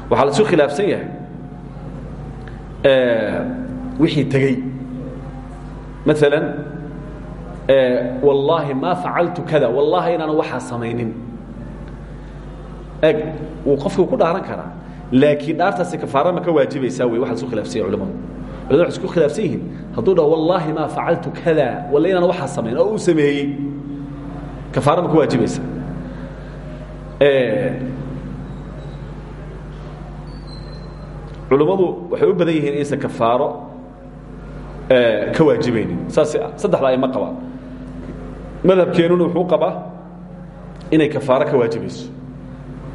Waxaa la isku khilaafsan yahay wixii tegey. Maalan wallaahi ma facaltu kada wallaahi inaan waxaa samaynin. Eg wuu qofkii ku dhaaran karaa laakiin dhaartaasi kafaara ma ka waajibaysaa wey waa la isku khilafsan yahy culamadu culamadu waxay isku khilaafsan yihiin. Hadduu dhaho maa kada walle inaan waxaa samayn oo uu sameeyey. Kafaara ma ka waajibaysaa. Culummadu waxay u badan yihiin inaysan kafaaro ka waajibaynin saas saddexda ayma qabaan madhabkeenuna wuxuu qabaa inay kafaaro ka waajibayso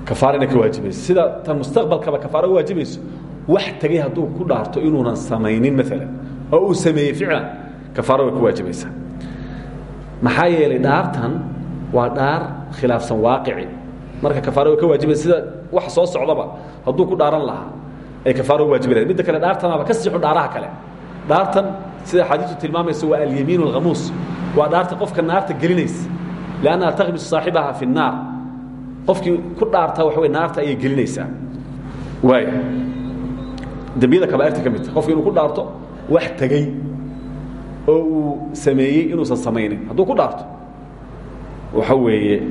kafaaro inay ka waajibayso sida tan mustaqbalkaba kafaaro waajibayso wax tegey hadduu ku dhaarto inuunan samaynin maalan oo uu sameeyey ficlan kafaaro way ku waajibaysaa maxaa yeelay dhaartan waa dhaar khilaafsan waaqici. Marka kafaaro way ka waajibaysa sida wax soo socdaba hadduu ku dhaaran lahaa ay kafaaro waajibi lahayd midda kale dhaartanaaba ka siixu dhaaraha kale. Dhaartan sida xadiisu tilmaamaysa waa alyamiin alkhamuus waa dhaarta qofka naarta gelinaysa. Liannaha takhmisu saaxibaha fi nnaar qofkii ku dhaarta waxa wey naarta ayay gelinaysaa waaya dembiyada kabaa'irta ka midta qofki inuu ku dhaarto wax tegey oo uu sameeyey inuusan samaynin. Hadduu ku dhaarto waxa weeye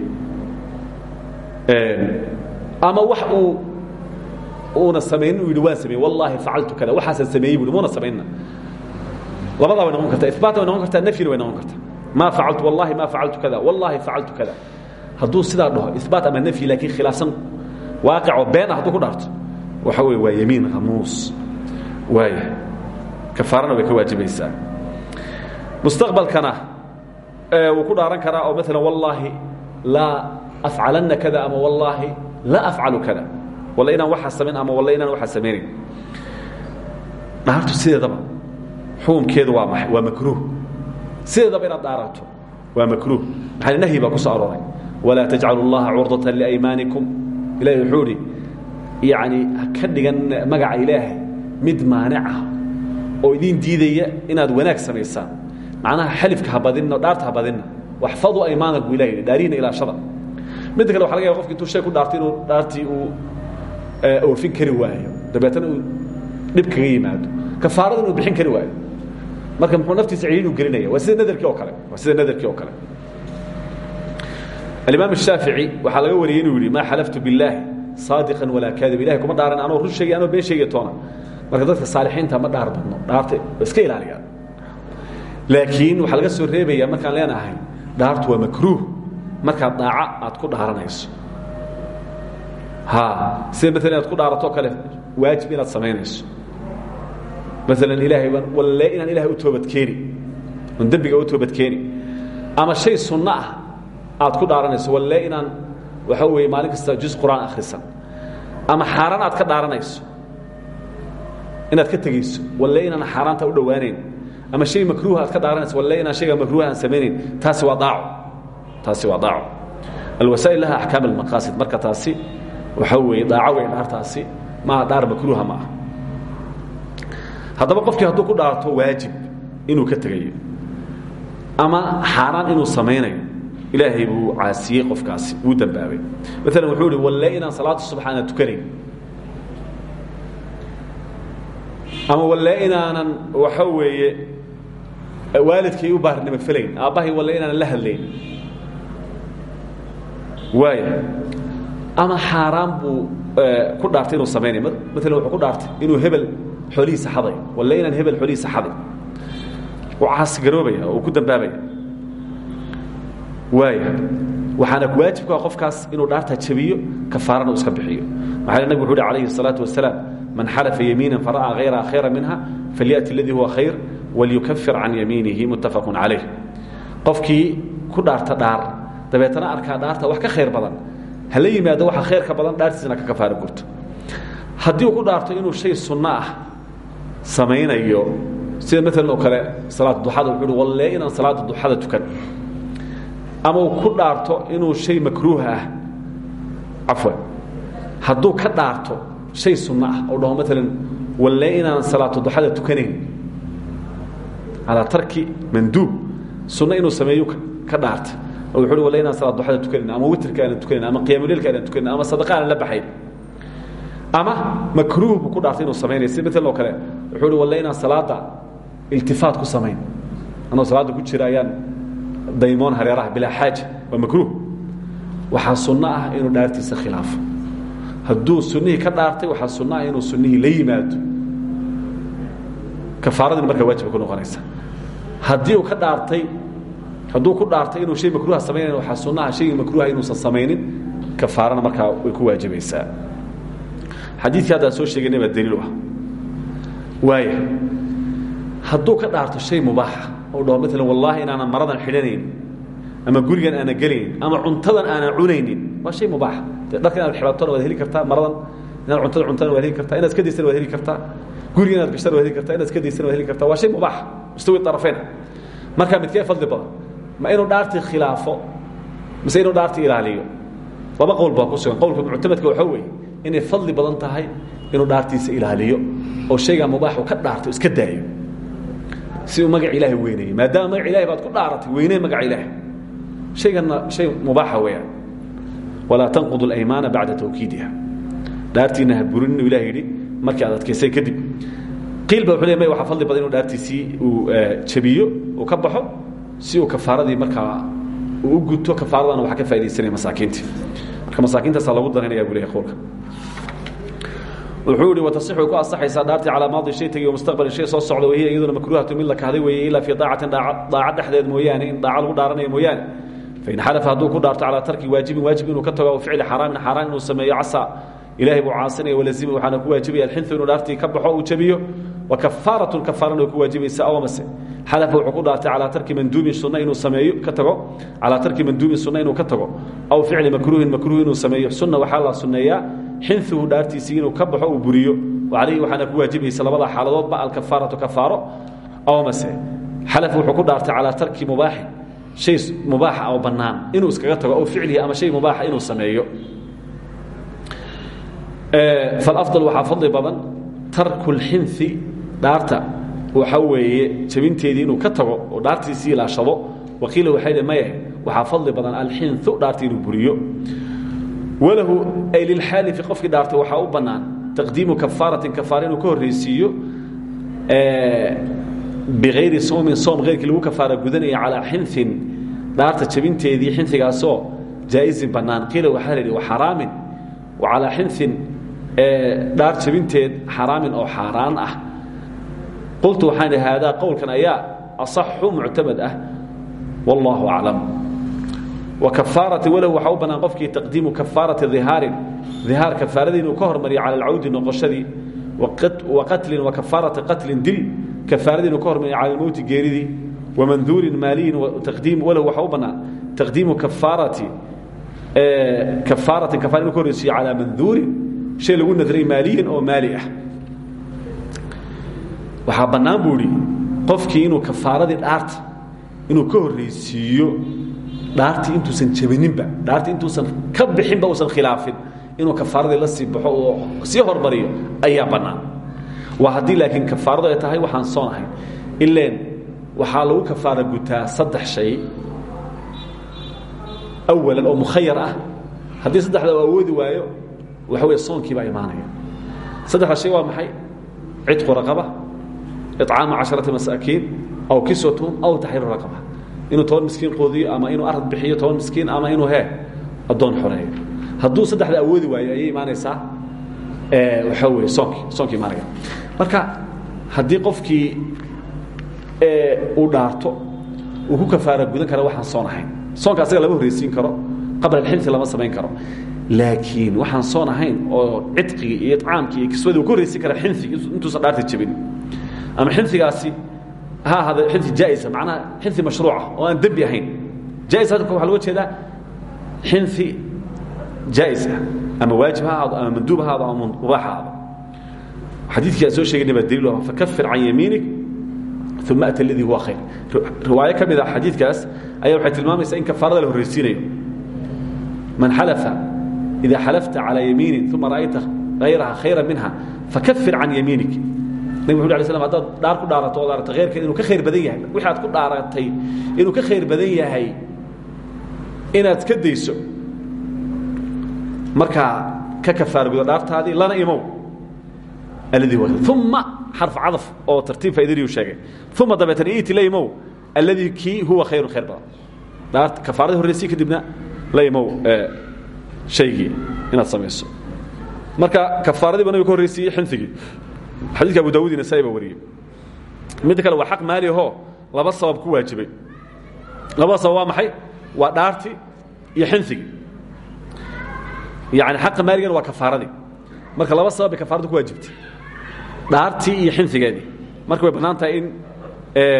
ama wax uu uuna samaynin uu yidhi waan sameyey wallaahi facaltu kada waxaasaan sameeyey bu muuna samaynna noqon kartaa ibaata way noqon kartaa nafyina way noqon kartaa ma facaltu wallahi ma facaltu kada wallahi facaltu kada. Hadduu sidaa dhaho ibaat ama nafyi laakiin khilaafsan waaqicoo been ah hadduu ku dhaarto waxa wey waa yamiin khamuus waaya kafaarana way ka waajibaysaa. Mustaqbalkana wuu ku dhaaran karaa oo maala wallaahi laa afcalanna kada ama wallaahi laa afcalu kada. Walle inaan waxaa samayn ama walle inaan waxaa samaynayn dhaartu sideedaba xukumkeedu waa maxay waa makruuh sideedaba inaad dhaarato waa makruuh. Maxaa nahyi baa ku soo arooray. Walaa tajcalu اllaha curdata liaymaanikum ilahi wuxuu idhi yacni ka dhigan magaca ilaahay mid maanic ah oo idiin diidaya inaad wanaag samaysaan. Macnaha xalifka ha badinna dhaarta ha badinna waxfaduu aymaanakum bu ilah yidhi dhaariina ilaashada. Midda kale waxa laga yaga qofki intuu shay ku dhaartay inuu dhaartii uu oofin kari waayo. Dabeetana uu dhib kaga yimaado. Kafaarada inuu bixin kari waayo marka muxuu naftiisa celiinu gelinaya waa sida nadarkii oo kale waa sida nadarkii oo kale alimaam الshaafiعي waxaa laga wariyey inuu yidhi maa xalaftu biاllaahi saadiqan walaa kaadib ilahay kuma dhaaran anoo run sheegay anoo been sheegaya toona marka dadka saalixiinta ma dhaar badno dhaarta waa iska ilaaliyaan laakiin waxaa laga soo reebaya markaan leenahay dhaartu waa makruuh markaad dhaaca aad ku dhaaranayso ha sida maala inaad ku dhaarato kale waajib inaad samaynayso maalan ilaahay baan walle inaan ilahay u toobadkeeni oon dembiga u toobadkeeni ama shay sunno ah aad ku dhaaranayso walle inaan waxa weeye maalin kasta juz qur'aan akhrisan ama xaaraan aad ka dhaaranayso inaad ka tegayso walle inaan xaaraanta u dhowaanayn ama shay makruuha aad ka dhaaranayso walle inaan shayga makruuha aan samaynayn taasi waa daaco taasi waa daaco alwasaa'il laha axkaam almaqaasid marka taasi waxa weeye daaco wey dhaartaasi maaha dhaar makruuha ma aha haddaba qofkii hadduu ku dhaarto waajib inuu ka tegayo ama xaaraan inuu samaynayo. Ilaahay buu caasiyey qofkaasi wuu dambaabay. Maalan wuxuu ihi walle inaan salaada subax aanan tukanayn ama walle inaanan waxa weeye waalidkay u baarinimo felayn aabbahay walle inaanan la hadlayn. Waaya ama xaaraan buu ku dhaartay inuu samaynay maalan wuxuu ku dhaartay inuu hebel xoolihiisa xaday walle inaan hebel xoolihiisa xaday uu caasigaroobaya oo uu ku dambaabaya waaya waxaana waajib ku ah qofkaas inuu dhaartaa jabiyo kafaarana uu iska bixiyo maxaa nabig wuxu uhi alayhi الsalaaةu wasalaam man xalafa yamiina fara'aa hayraha khayra minha falyأti اladii huwa khayr walyukafir can yamiinihi muttafaq calayh qofkii ku dhaarta dhaar dabeetana arkaa dhaarta wax ka khayr badan hala yimaado waxa khayrka badan dhaartiisna ka kafaaro gurto haddii uu ku dhaarto inuu shay sunno ah samaynayo. Sida maalan oo kale salaada duxada wuxuu walle inaan salaada duxada tukan. Ama uu ku dhaarto inuu shay makruuh ah. Cafwan hadduu ka dhaarto shay sunno ah oo dhaho maalan walle inaan salaatu duxada tukanayn calaa tarki manduub. Sunno inuu sameeyo ka dhaarta. Oo wuxuu uhi walle inaan salaad duxada tukanayn ama witrka aanan tukanayn ama qiyaamuleylka aanan tukanayn ama sadaqa aanan la baxayn ama makruuh buu ku dhaartay inuu samaynayo sida maalan oo kale wuxuu uhi walle inaan salaada iltifaat ku samayn. Anoo salaadda ku jira ayaan daymoon hareeraha bilaa xaaja waa makruuh. Waxaa sunno ah inuu dhaartiisa khilaafo. Hadduu sunnihii ka dhaartay waxaa sunno ah inuu sunnihii la yimaado. Kafaaradina markaa waajibay ku noqonaysa. Haddii uu ka dhaartay hadduu ku dhaartay inuu shay makruuha samaynayn waxaa sunnaha shaygii makruuha inuusan samaynin kafaarana markaa way ku waajibaysaa xadiidkii haddaan soo sheegaynay baa daliil ah waaya hadduu ka dhaarto shay mubaaxa oo dhaho maalan wallaahi inaanan maradan xidhanayn ama gurigan aanan gelaynin ama cuntadan aanan cunaynin waa shay mubaaxa dee dharka inaad xidhatona heli kartaa maradan inaad cuntada cuntana waad heli kartaa inaad iska daysana waad heli kartaa guriga inaad gashana waad heli kartaa inaad iska daysana waad heli kartaa waa shay mubaaxa mustawi طarafeyn marka midkee fadli badan ma inuu dhaartii khilaafo mise inuu dhaartii ilaaliyo. Laba qowl baa ku sugan qowlka muctamadka waxaa weeye inay fadli badan tahay inuu dhaartiisa ilaaliyo oo shaygaa mubaaxu ka dhaarto iska daayo. Si uu magac ilaahay weyneeyey maadaama magac ilahay baad ku dhaaratay weynee magaca ilaahay. Shayganna shay mubaaxa weeyaan. Walaa tanqudu اlaymaana bacda tawkiidiha. Dhaartiina ha burin inuu ilahay yidhi markii aad adkaysay kadib. Qiil ba wuxuu le may waxaa fadli badan inuu dhaartiisii uu jabiyo uu ka baxo si uu kafaaradii markaa uu u guto kafaaradana waxaa ka faa'idaysanaya masaakiintii. Marka masaakiintaasaa lagu danaynaya buu leeyahay qowlka wuxuu ihi watasix way ku asaxaysaa dhaartii calaa maadi shay tegiyo mustaqbalin shay soo socda wahiya iyaduna makruuhatu mid la kahday weeye ilaa fii daacatin daaca dhexdeed mooyaane in daaca lagu dhaaranayo mooyaane. Fain xalafa hadduu ku dhaarto calaa tarki waajibin waajib inuu ka tago ficli xaraamin xaaraan inuu sameeyo casaa ilahay buu caasinaya walazima waxaana ku waajibaya alxintu inuu dhaartii ka baxo uu jabiyo wa kafaaratun kafaarana way ku waajibaysa aw amase. Xalafa wuxuu ku dhaartay calaa tarki manduubin sunna inuu sameeyo ka tago. Calaa tarki manduubin sunna inuu ka tago. Aw ficli makruuhin makruuh inuu sameeyo. Sunna waxaa la sunneeyaa xinfigu dhaartiisii inuu ka baxo uu buriyo. Alayhi waxaana ku waajibaysa labada xaaladood ba alkafaaratu kafaaro. Amase xalaf wuxuu ku dhaartay calaa tarki mubaaxin shay mubaaxa ah oo bannaan. Inuu iskaga tago oo ficlihi ama shay mubaaxa ah inuu sameeyo. Falafdal waxaa fadli badan tarku lxinfi dhaarta. Waxa weeye jabinteedii inuu ka tago oo dhaartiisii ilaashado waqiila waxay dhe maye waxaa fadli badan alxinthu dhaarta inuu buriyo walahu ay lilxaalifi qofkii dhaartay waxaa u bannaan taqdiimu kafaaratin kafaara inuu ka horraysiiyo bikayri soomin soom keyrkii lagu kafaara gudanaya calaa xinfin dhaarta jabinteedii xinfigaasoo jaa'izin bannaan. Qiila waxaa la yidhi waxaraamin wa calaa xinfin dhaar jabinteed xaraamin oo xaaraan ah. Qultu waxaan idhi haadaa qowlkan ayaa asaxu muctamad ah. Wallaahu aclam aaarai walow waxa u bannaan qofkii taqdiimu kafaarati ihaarin ihaar kafaaradii inuu ka hormariyo cala alcawdi noqoshadii wa qatlin wa kafaarati qatlin dil kafaaradii inuu ka hormariyo cala almowti geeridii wamanduurin maaliyin walow waxa u bannaan taqdiimu kafaarati kafaaratin kafaara inu ka horeysiiyo calaa manduurin shay lagu nadray maaliyan oo maali ah. Waxaa bannaan buu idhi qofkii inuu kafaaradii ka horreysiiyo dhaartii intuusan jabaninba dhaartii intuusan ka bixinba uusan khilaafin inuu kafaaradii la sii baxo oo sii hormariyo ayaa bannaan. Waa haddii laakiin kafaaradu ay tahay waxaan soon ahayn ileen waxaa lagu kafaara gutaa saddex shay. Awalan oo mukhayar ah. Haddii saddexda u awoodi waayo waxa wey soonkii baa imaanaya. Saddexda shay waa maxay? Cidqu raqaba iطcaama casharati masaakiin aw kiswatuhum aw taxriiru raqaba inuu toban miskiin qoodiyo ama inuu arad bixiyo toban miskiin ama inuu he addoon xoreeyo. Hadduu saddexda awoodi waayo ayay imaanaysaa? Waxaa weeye soonkii soonkii imaanaya. Marka haddii qofkii uu dhaarto uu ku kafaara gudan kara waxaan soon ahayn. Soonka asaga lama horreysiin karo qabla alxinsi lama samayn karo. Laakiin waxaan soon ahayn oo cidqigii iyo icaamkii iyo kiswadii uu ka horreysiin kara xinigi intuusan dhaarta jabin ama xinfigaasi xinfi jaa'isa macnaha xinfi mashruuca oo aan dembi ahayn. Jaa'is hadda waxaa loga jeedaa xinfi jaa'is ah ama waajib ha ahaado ama manduub ha ahaado ama mubaax ha ahaado. Xadiidkii aan soo sheegaynay baa daliil ah fakafir can yamiinik uma ata aladii huwa khayr. Riwaayo ka mid a xadiidkaas ayaa waxay tilmaamaysaa in kafaarada la horreysiinayo. Man xalafa ida xalafta calى yamiinin uma ra'ayta hayraha khayra minha fakafir can yamiinik nabig wuxu ly slam hadaad dhaar ku dhaarato ood aragta khayrkeed inuu ka khayr badan yahay wixi aad ku dhaaratay inuu ka khayr badan yahay inaad ka dayso. Markaa ka kafaara gudo dhaartaadii lana imow. Alladii huwa uma xarf cadaf oo tartiib faaidadiiu sheegay. Uma dabeetana iiti la imow. Alladii huwa khayru khayr badan. Dhaart kafaaradii horreysii kadibna la imow shaygii inaad samayso. Marka kafaaradii ba nabiga ka horreysiiyey xadiidka abu daawud iyo nasaai baa wariyey. Midda kale waa xaq maali ahoo laba sabab ku waajibay. Labada sabab waa maxay? Waa dhaartii iyo xinfigii yani xaqa maaligana waa kafaaradii marka laba sabab bay kafaaradu ku waajibtay. Dhaartii iyo xinfigeedii marka way bannaan tahay in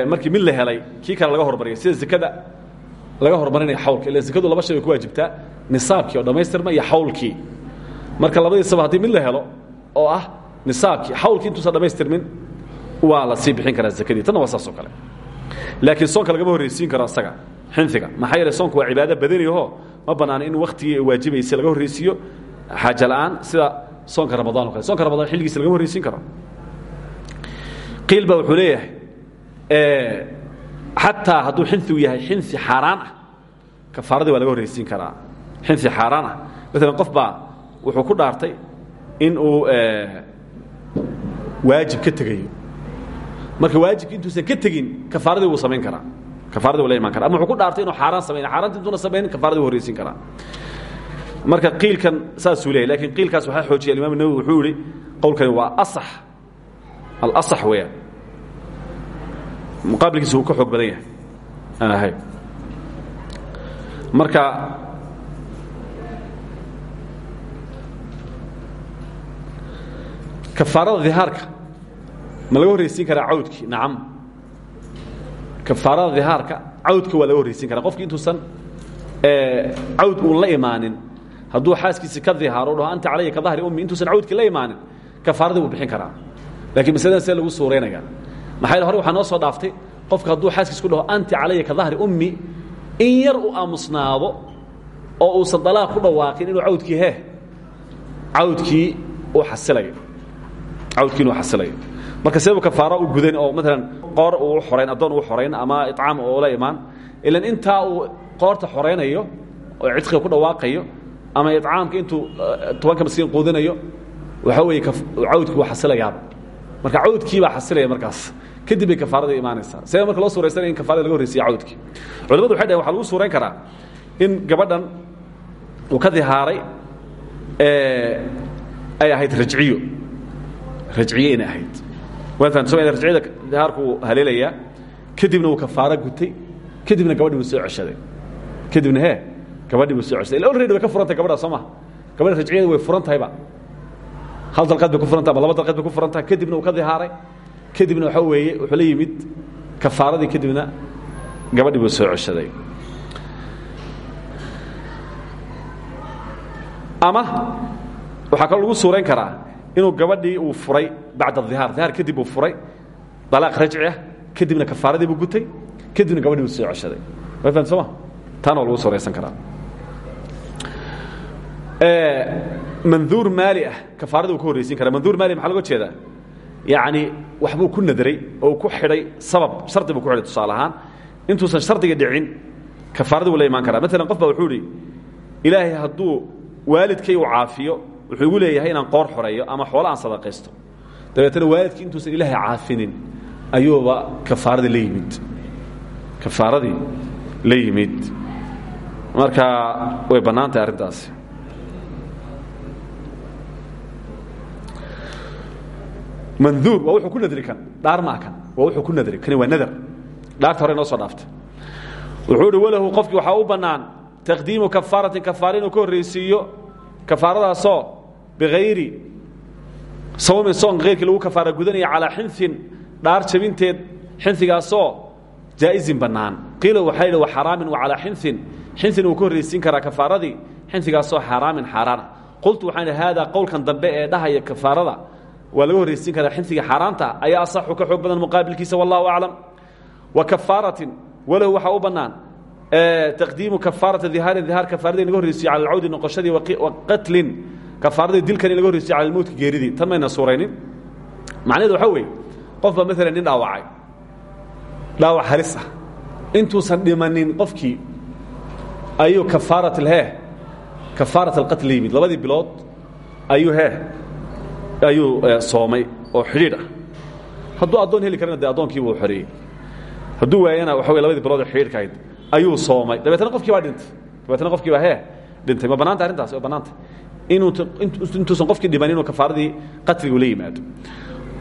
markii mid la helay kii kale laga hormariyo. Sida zekada laga hormarinaya xawlka. Ila zekadu laba shay bay ku waajibtaa. Nisaabkii oo dhammaystirma iyo xawlkii. Marka labadii sabab haddii mid la helo oo ah nisaabkii xawlkii intuusan dhamaystirmin waa la sii bixin karaa zakadii. Tanna waa saas oo kale. Laakiin soonka lagama horreysiin karo asaga xinfiga maxaa yeele soonku waa cibaado badaniyaho ma bannaano in waktigii waajibaysa laga horreysiiyo. Xaaja la'aan sida soonka ramadaan o kale. Soonka ramadaan xilligiisa lagama horreysiin karo. Qiil baa wuxuu leeyahay xataa hadduu xinfigu yahay xinfi xaaraan ah kafaaradii waa laga horreysiin karaa. Xinfi xaaraan ah. Maalan qof baa wuxuu ku dhaartay in uu waajib ka tegayo. Marka waajibki intuusan ka tegin kafaaradii wuu samayn karaa. Kafaaradii wuu la imaan kara ama wuxuu ku dhaartay inuu xaaraan samayn xaaraanta intuuna samaynin kafaaradii wuu horreysiin karaa. Marka qiilkan saasuu leeyahy laakiin qiilkaas waxaa xoojiyay alimaam nawowi wuxuu yihi qowlkani waa asax. Alasax weeyaan muqaabilkiisa wuu ka xoog badan yahay. Aan ahay. Marka kafaarada dihaarka ma laga horreysiin karaa cawdkii nacam kafaarada dihaarka cawdka waa laga horreysiin karaa. Qofki intuusan cawd uun la imaanin. Hadduu xaaskiisi ka dihaaro dhaho anta calaya ka dahri ummi intuusan cawdkii la imaanin kafaaradii wuu bixin karaa. Lakiin masaladan see lagu suuraynaya maxaa yele hore waxaa noo soo dhaaftay qofka hadduu xaaskiis ku dhaho anti calaya ka dahri ummi in yar u aamusnaado oo uusan dalaaq ku dhawaaqin inuu cawdkii he cawdkii uu xasilayo. Cawdkii inuu xasilayo marka seebu kafaaro u gudan oo maalan qoor uu xorayn addoon uu xorayn ama icaam oo la imaan ilan intaa uu qoorta xoraynayo oo cidqiga ku dhawaaqayo ama icaamka intuu tobanka maskiin quudinayo waxaa weeye cawdkii waa xasilayaaba marka cawdkii baa xasilaya markaas. Kadib bay kafaaradii imaanaysaa. See marka loo suuraysanaya in kafaarada laga horreysiya cawdkii. Culamadu waxay dhahen waxa lagu suurayn karaa in gabadhan uu ka dihaaray ay ahayd rajciyo. Rajciye inay ahayd dihaarku uu haleelayaa. Kadibna uu kafaaro gutay. Kadibna gabadhii buu soo ceshaday. Kadibna he gabadhii buu soo ceshaday. Ila already way ka furan tahay gabadha soo ma gabadha rajciyada way furan tahayba hal dalqad bay ku furan tahay ama laba dalqad bay ku furan tahay kadibna uu ka dihaaray. Kadibna waxa weeye wuxuu la yimid kafaaradii kadibna gabadhii buu soo ceshaday. Ama waxaa kaloo lagu suurayn karaa inuu gabadhii uu furay bacda dihaar dihaar kadib uu furay dalaaq rajci ah kadibna kafaaradii buu gutay kadibna gabadhii buu soo ceshaday way fahamta soo ma taana waa lagu suuraysan karaa manduur maali ah kafaaradii uu ka horreysiin kara manduur maali maxaa loga jeedaa yacni waxbuu ku nadray oo ku xidhay sabab shardi buu ku xidhay tusaale ahaan intuusan shardiga dhicin kafaaradii wuu la imaan karaa maalan qof baa wuxuu idhi ilaahay hadduu waalidkay uu caafiyo wuxuu igu leeyahay inaan qoor xoreeyo ama xoolo aan sadaqaysto dabeetna waalidkii intuusan ilaahay caafinin ayuuba kafaaradii la yimid. Kafaaradii marka way bannaan tahay arrintaasi manduur wuxuu ku nadri dhaar maa kan waa wuxuu ku nadri waa nadar. Dhaarta hore inoo soo dhaafta. Wuxuu uhi walahu qofkii waxaa u bannaan taqdiimu kafaaratin kafaara inuu ka horraysiiyo kafaaradaasoo sawmin soon keyrkii lagu kafaara gudanaya calaa xinfin dhaar jabinteed xinfigaasoo jaa'izin bannaan. Qiila waxaa yidhi wa xaraamin wa calaa xinfin xinfin uu ka horraysiin karaa kafaaradii xinfigaasoo xaaraamin xaaraana qultu waxaan idhi haadaa qowlkan dambe ee dhahaya kafaarada waa laga horraysiin karaa xinfiga xaaraanta ayaa asaxu ka xoog badan muqaabilkiisa wallahu aclam. Wa kafaaratin walahu waxaa u bannaan taqdiimu kafaarata dihaarin dihaar kafaaradii in laga horraysiyo cala alcawdi noqoshadii wa qatlin kafaaradii dilkan in laga horraysiyo cala almowtki geeridii. Tan mayna suuraynin. Macnaheedu waxaa weeye qof baa maalan nin dhaawacay dhaawac halis ah. Intuusan dhimanin qofkii ayuu kafaarat alhee kafaarat alqatl yimid. Labadii bilood ayuu hee ayuu soomay oo xidhiidh ah. Hadduu addoon heli karana dee addoonkiibu u xoreeyey hadduu waayana waxa wey labadii bilood ee xidhiidhka ahayd ayuu soomay. Dabeetna qofkii baa dhintay. Dabeetna qofkii baa hee dhintay. Ma bannaanta arrintaas waa bannaanta inuuintuusan qofkii dhiman inuu kafaaradii qatligu la yimaado.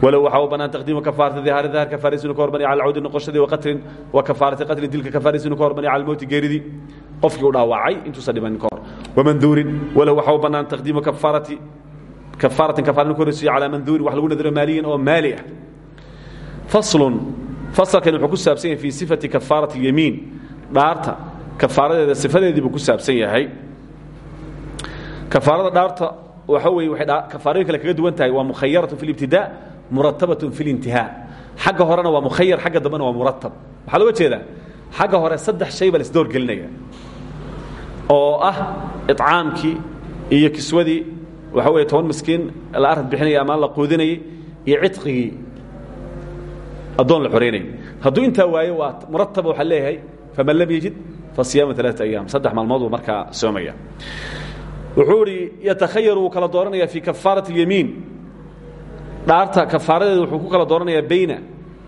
Walow waxaa u bannaan taqdiimu kafaarati dihaari dahar kafaaradiis inuu ka hormariya cala cawdi noqoshadii wa qatlin wa kafaarati qatlin dilka kafaaradiis inuu ka hormariya cala almowti geeridii qofkii u dhaawacay intuusan dhimanin ka hor. Wamanduurin walow waxaa u bannaan taqdiimu kafaarati kafaaratin kafaara inu ka horreysiyo calaa manduurin wax lagu nadiro maaliyan oo maali ah. Faslun fasalkan wuxuu ku saabsan yahay fii sifati kafaarati اlyamiin dhaarta kafaaradeeda sifadeedii buu ku saabsan yahay kafaarada dhaarta waxa weye kafaarooyin kale kaga duwan tahay waa mukhayaratu fi libtidaa muratabatun fi lintihaa xagga horena waa mukhayar xagga dambena waa muratab waxaa looga jeedaa xagga hore saddex shay baa la isdoorgelinaya oo ah icaamkii iyo kiswadii waxa weye toban miskiin la arad bixinaya ama la quudinayay iyo ciqigii addoon la xoreynayay hadduu intaa waayo waa murataba waxaa leeyahay faman lam yajid fa siyaama alaa ayaam. Saddex maalmood buu markaa soomaya wuxuu idhi yatakhayaru wuu kala dooranaya fii kafaarati اlyamiin dhaarta kafaaradeeda wuxuu ku kala dooranayaa bayna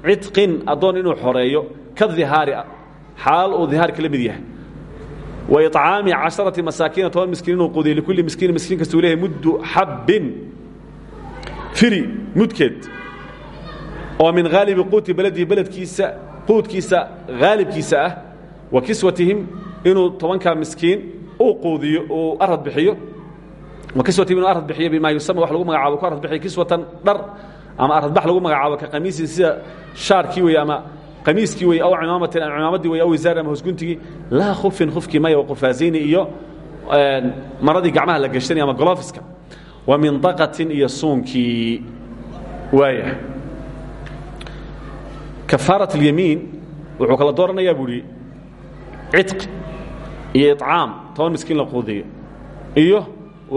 cidqin addoon inuu xoreeyo ka dihaari xaal uu dihaarka la mid yahay wa iطcaami caشharati masaakiina toban miskiin inuu quudiyo likulli miskiin miskiin kastuu leeyahay muddu xabbin firi mudkeed oo min haalibi quuti beledihi beledkiisa quudkiisa haalibkiisa ah wa kiswatihim inuu tobankaa miskiin uu quudiyo uu arad bixiyo. Wa kiswatihim inuu arad bixiyo bimaa yusama wax lagu magacaabo ku arad bixiyo kiswatan dhar ama aradbax lagu magacaabo ka qamiisin sida shaarkii weeye ama qamiiskii wey aw cimaamatin ama cimaamadii wey aw wisaari ama hosguntigii laa khufin khufkii maya waqufaasayni iyo maradii gacmaha la gashanaya ama golofiska wa mindaqatin iyo suunkii waaya. Kafaarat اlyamiin wuxuu kala dooranayaa buu ihi cidqi iyo iطcaam toban miskiin la quudiyo. Iyo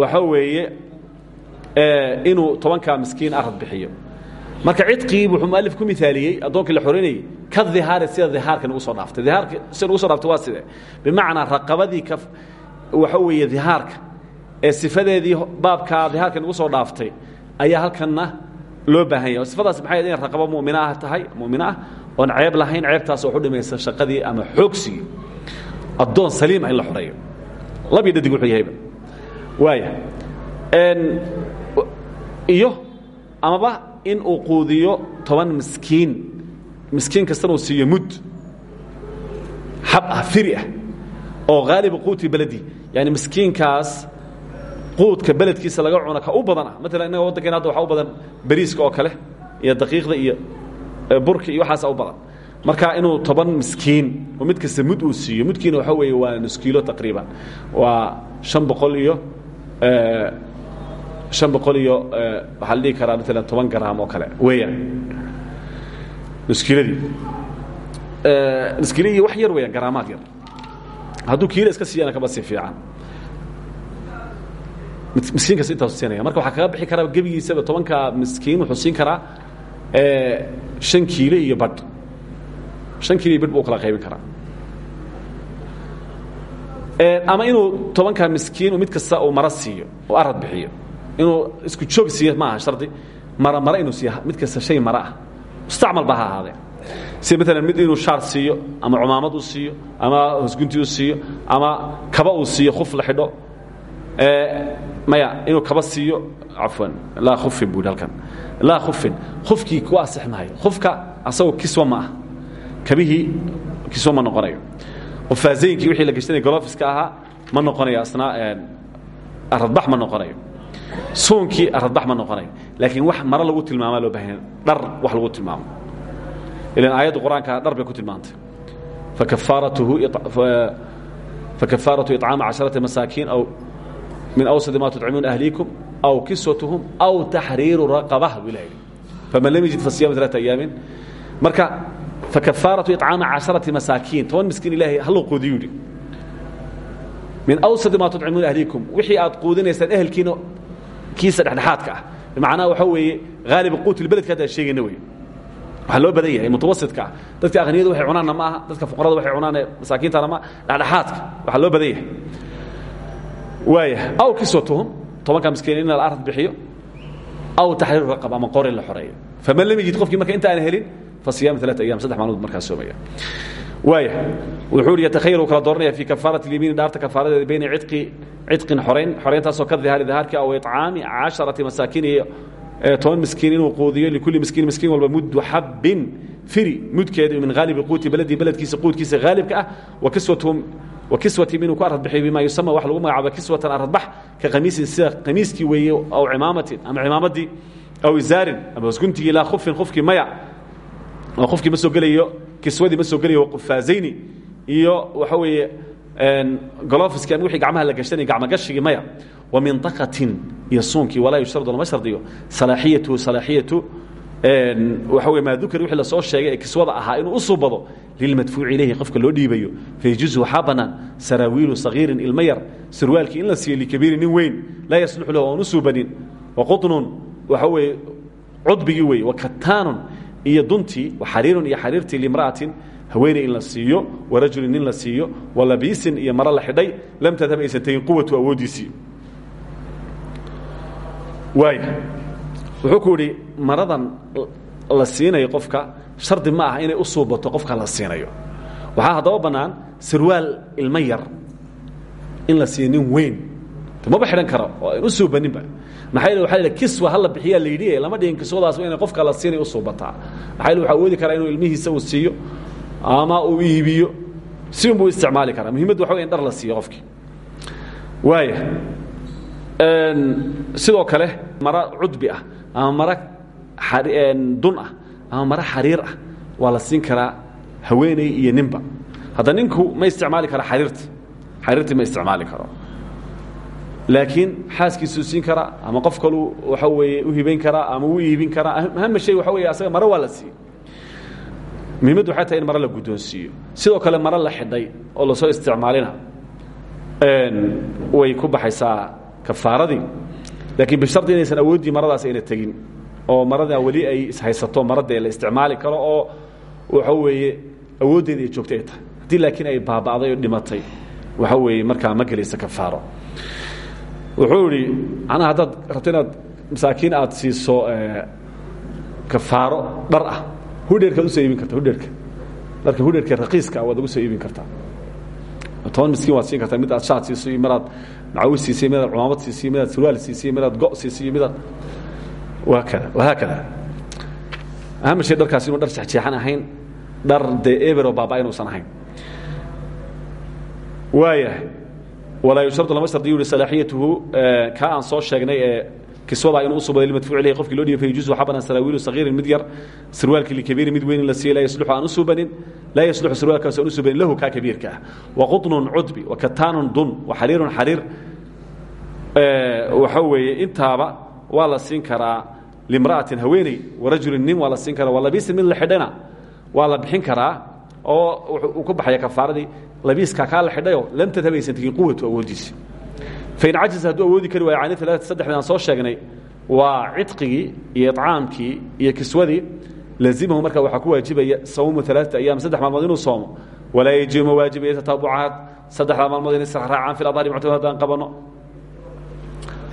waxa weeye inuu tobankaa miskiin arad bixiyo. Marka cidqigii wuxuu mualif ku miaaliyey addoonkii la xoreynayey ka dihaari sida dihaarka nugu soo dhaaftay. Dihaarka sida nugu so dhaaftay waa sidee bimacnaa raqabadii ka waxa weeye dihaarka ee sifadeedii baabkaa dihaarka nugu soo dhaaftay ayaa halkanna loo baahan yahay. Sifadaas maxay inay raqabo mu'mina ah tahay mu'mino ah oon ceeb lahayn ceebtaas oo u dhimaysa shaqadii ama xoogsigii addoon saliima in la xoreeyo labii dhadig wuxuu yahayba waaya. Iyo amaba in uu quudiyo toban miskiin. Miskiin kastana uu siiyo mud. Xab ah firi ah. Oo haaliba quuti beledi yani miskiinkaas quudka beledkiisa laga cuno ka u badan ah maalan innaga hadda waxaa u badan bariiska oo kale iyo daqiiqda iyo burka iyo waxaasa u badan markaa inuu toban miskiin oo mid kasta mud uu siiyo mudkiina waxaa weeye waa nuskiilo taqriiban. Waa an boqol iyo an boqol iyo waxaa la dhihi karaa maalan toban garaam oo kale weeyaan. Nuskiiladii nuskiiladiii wax yar weeyaan garaamaad yar. Hadduu kiila iska siiyana kaba sii fiican. Miskiinkaas intaasu siinaya. Marka waxaa kaga bixi karaa gebigiisaba tobanka miskiin wuxuu siin karaa shan kiile iyo badh. شhan kiilo iyo badh buu kala qaybin karaa. Ama inuu tobanka miskiin mid kasta uu maro siiyo oo arad bixiyo inuu isku joog siiyo ma aha shardi mara mare inuu siiyo mid kasta shay mara ah. Mustacmal ba ha ahaadee. Sida maalan mid inuu shaar siiyo ama cumaamad uu siiyo ama hosgunti uu siiyo ama kaba uu siiyo khuf la xidho. Maya inuu kaba siiyo cafwan laa khufin buu halkan. Laa khufin khufkii ku asix maayo khufka asagoo kiswa ma ah kabihii kiswa ma noqonayo qofaazayinkii wixii la gashtanaya golofiska ahaa ma noqonayo asna aradbax ma noqonayo soonkii aradbax ma noqonayo laakiin wax maro lagu tilmaamaa loo baahanya dhar wax lagu tilmaamo ilan aayadda qur-aanka dhar bay ku tilmaantay fakafaaratuhu فكفاaرة إطعاaم caشhaرaةi masaakiin أو min أwسط ma تطcimuuna أhليكم أو kisوaتهم أو تaxriiru رaqبة bu ila faman lam yجid faصiyam ثaلaث أyaamin marka فكفاaرaةu إطعاaمa caشhaرaةi masaakiin toban miskiin ilahay haloo quudiyu hi min أwسط ma تطcimuuna أhليكم wixii aad quudinaysaan ehelkiina kiisa dhexdhexaadka ah macnaha waxa weeye haaliba quutilbeledka hadda sheegayna wey waxaa loo badan yahay mutawasitka ah dadka akhniyadu waxay cunaanna ma aha dadka fuqarada waxay cunaane masaakiintana ma dhexdhexaadka waxaa loo badan yahay waaya aw kiswatuhum tobanka miskiin in la arad bixiyo aw taxriiru raqab ama qori la xoreeyo faman lam yajid qofkii marka inta aan helin fa siyaam ثلاث أيام saddex maalmood markaa soomaya waaya wuxuu hi yatakhayaru kala dooranaya fi kafaarati اlyamiini dhaarta kafaaradeeda bayna cidqi cidqin xorayn xorayntaasoo ka dihaari dihaarki aw iطcaami casharati masaakiin iyo toban miskiin inuu quudiyo likulli miskiin miskiin walba muddu xabbin firi mudkeeda min haalibi quuti beledi beledkiisa quudkiisa haalibka ah wa kiswatuhum wa kiswatihim inuu ku aradbixiyo bima yusama wax lagu magacaabo kiswatan aradbax ka qamiisin sida qamiiskii weeye aw cimaamatin ama cimaamaddii aw izaarin ama wasguntigii ilaa khufin khufkii maya oo qofkii ma soo gelayo kiswadii ma soo gelayo qufaazayni. Iyo waxa weeye golofiski ama wixii gacmaha la gashanay gacmogashigii maya wa mindaqatin iyo suunkii walaa yushtardu lama shardiyo. Salaaxiyatuhu salaaxiyatu waxa weye maa dukar wixii la soo sheegay ee kiswada ahaa inuu u suubado lilmadfuuci ilayhi qofka loo dhiibayo. Fayajuuzu waxaa bannaan saraawiilu sagiirin ilma yar sirwaalkii in la siiyo likabiiri nin weyn laa yasluxu lahu aan u suubanin wa qutnun waxa weeye cudbigii weeye wa kataanun iyo duntii xariirun iyo xariirtii limra'atin haweeney in la siiyo warajulin nin la siiyo walabiisin iyo maro la xidhay lam tadhab aysan tegin quwatu awooddiisii wuxuu ku idhi maradan la siinayo qofka shardi ma aha inay u qofka la siinayo. Waxaa haddaba bannaan sirwaal ilmo in la siiyo weyn. Maba xidhan karo oo aan maxaa waa kiswa hala bixiyaa la yidhi lama dhigin kiswadaas inay qofka la siinay u suubataa maxaa waxaa awoodi karaa inuu ilmihiisa uu siiyo ama uu iibiyo si unbuu isticmaali karaa. Muhimmaddu waxa wey in dhar la siiyo qofkii waaya sidoo kale maro cudbi ah ama maro dun ah ama maro xariir ah waa la siin karaa haweeney iyo ninba hadda ninku ma isticmaali kara xariirti. Xariirtii ma isticmaali karo laakiin xaaskiisuu siin karaa ama qof kaluu waxa weeye u hibayn karaa ama u iibin karaa ahama shay waxa wey asaga maro waa la waxay tahay in maro la guddoonsiiyo sidoo kale maro la xidhay oo la soo isticmaalina way ku baxaysaa kafaaradii laakiin bishardi inaysan awooddii maradaas ayna tegin oo maradaa weli ay ishaysato maradee la isticmaali karo oo waxa weeye awooddeeda ay joogta ay tahay. Laakiin ay baaba'day oo dhimatay waxa weeye markaa ma gelaysa kafaaro wuxuu idhi macnaha haddaad rabto inaad masaakiin aad siiso kafaaro dhar ah hudheerkaad u soo iibin karta hudheerka dharka hudheerka raqiiska waad ugu soo iibin kartaa toban miskiin waad siin kartaa mid aad shaad siiso iyo midaad macawis siisay midaad cumaamad siisay midaad surwaal siisay midaad go' siisay iyo midaad waa kada wahaakada ahama shay dharkaas inuu dhar jeexjeexan ahayn dhar dee eberoo baaba inuusan ahayn. Waayahay walaa yushardu lama shardiyu uhi salaaxiyatuhu kaa aan soo sheegnay ee kiswadaa inuu u subaday ilayhi qofkii loo dhiibay fayajuusu xabanan saraawiilu sagiirin mid yar sirwaalkii likabiirin mid weyn la siiyo laa yasluxu aan u suubanin laa yasluxu sirwaalkaas aan u suubanin lahu kaa kabiirka ah wa qutnun cudbi wa kataanun dun wa xariirun xariir waxa weeye intaaba waa la siin karaa limra'atin haweeney warajulin nin waa la siin karaa wa labiisin mid la xidhana waa la bixin karaa oo uu ku baxaya kafaaradii labiiskaa kaa la xidhayo lam tadhab aysan tegin quwatu awooddiisi fain cajasa hadduu awoodi kari waayo cani alaa saddexdii aan soo sheegnay waa cidqigii iyo iطcaamkii iyo kiswadii lazimahu marka waxaa ku waajibaya sawmu alaaata ayaam saddex maalmood inuu soomo walaa yajibu ma waajibaya tataabucaat saddexdaa maalmood inay israacraacaan fi adaari muctamad haddaan qabanno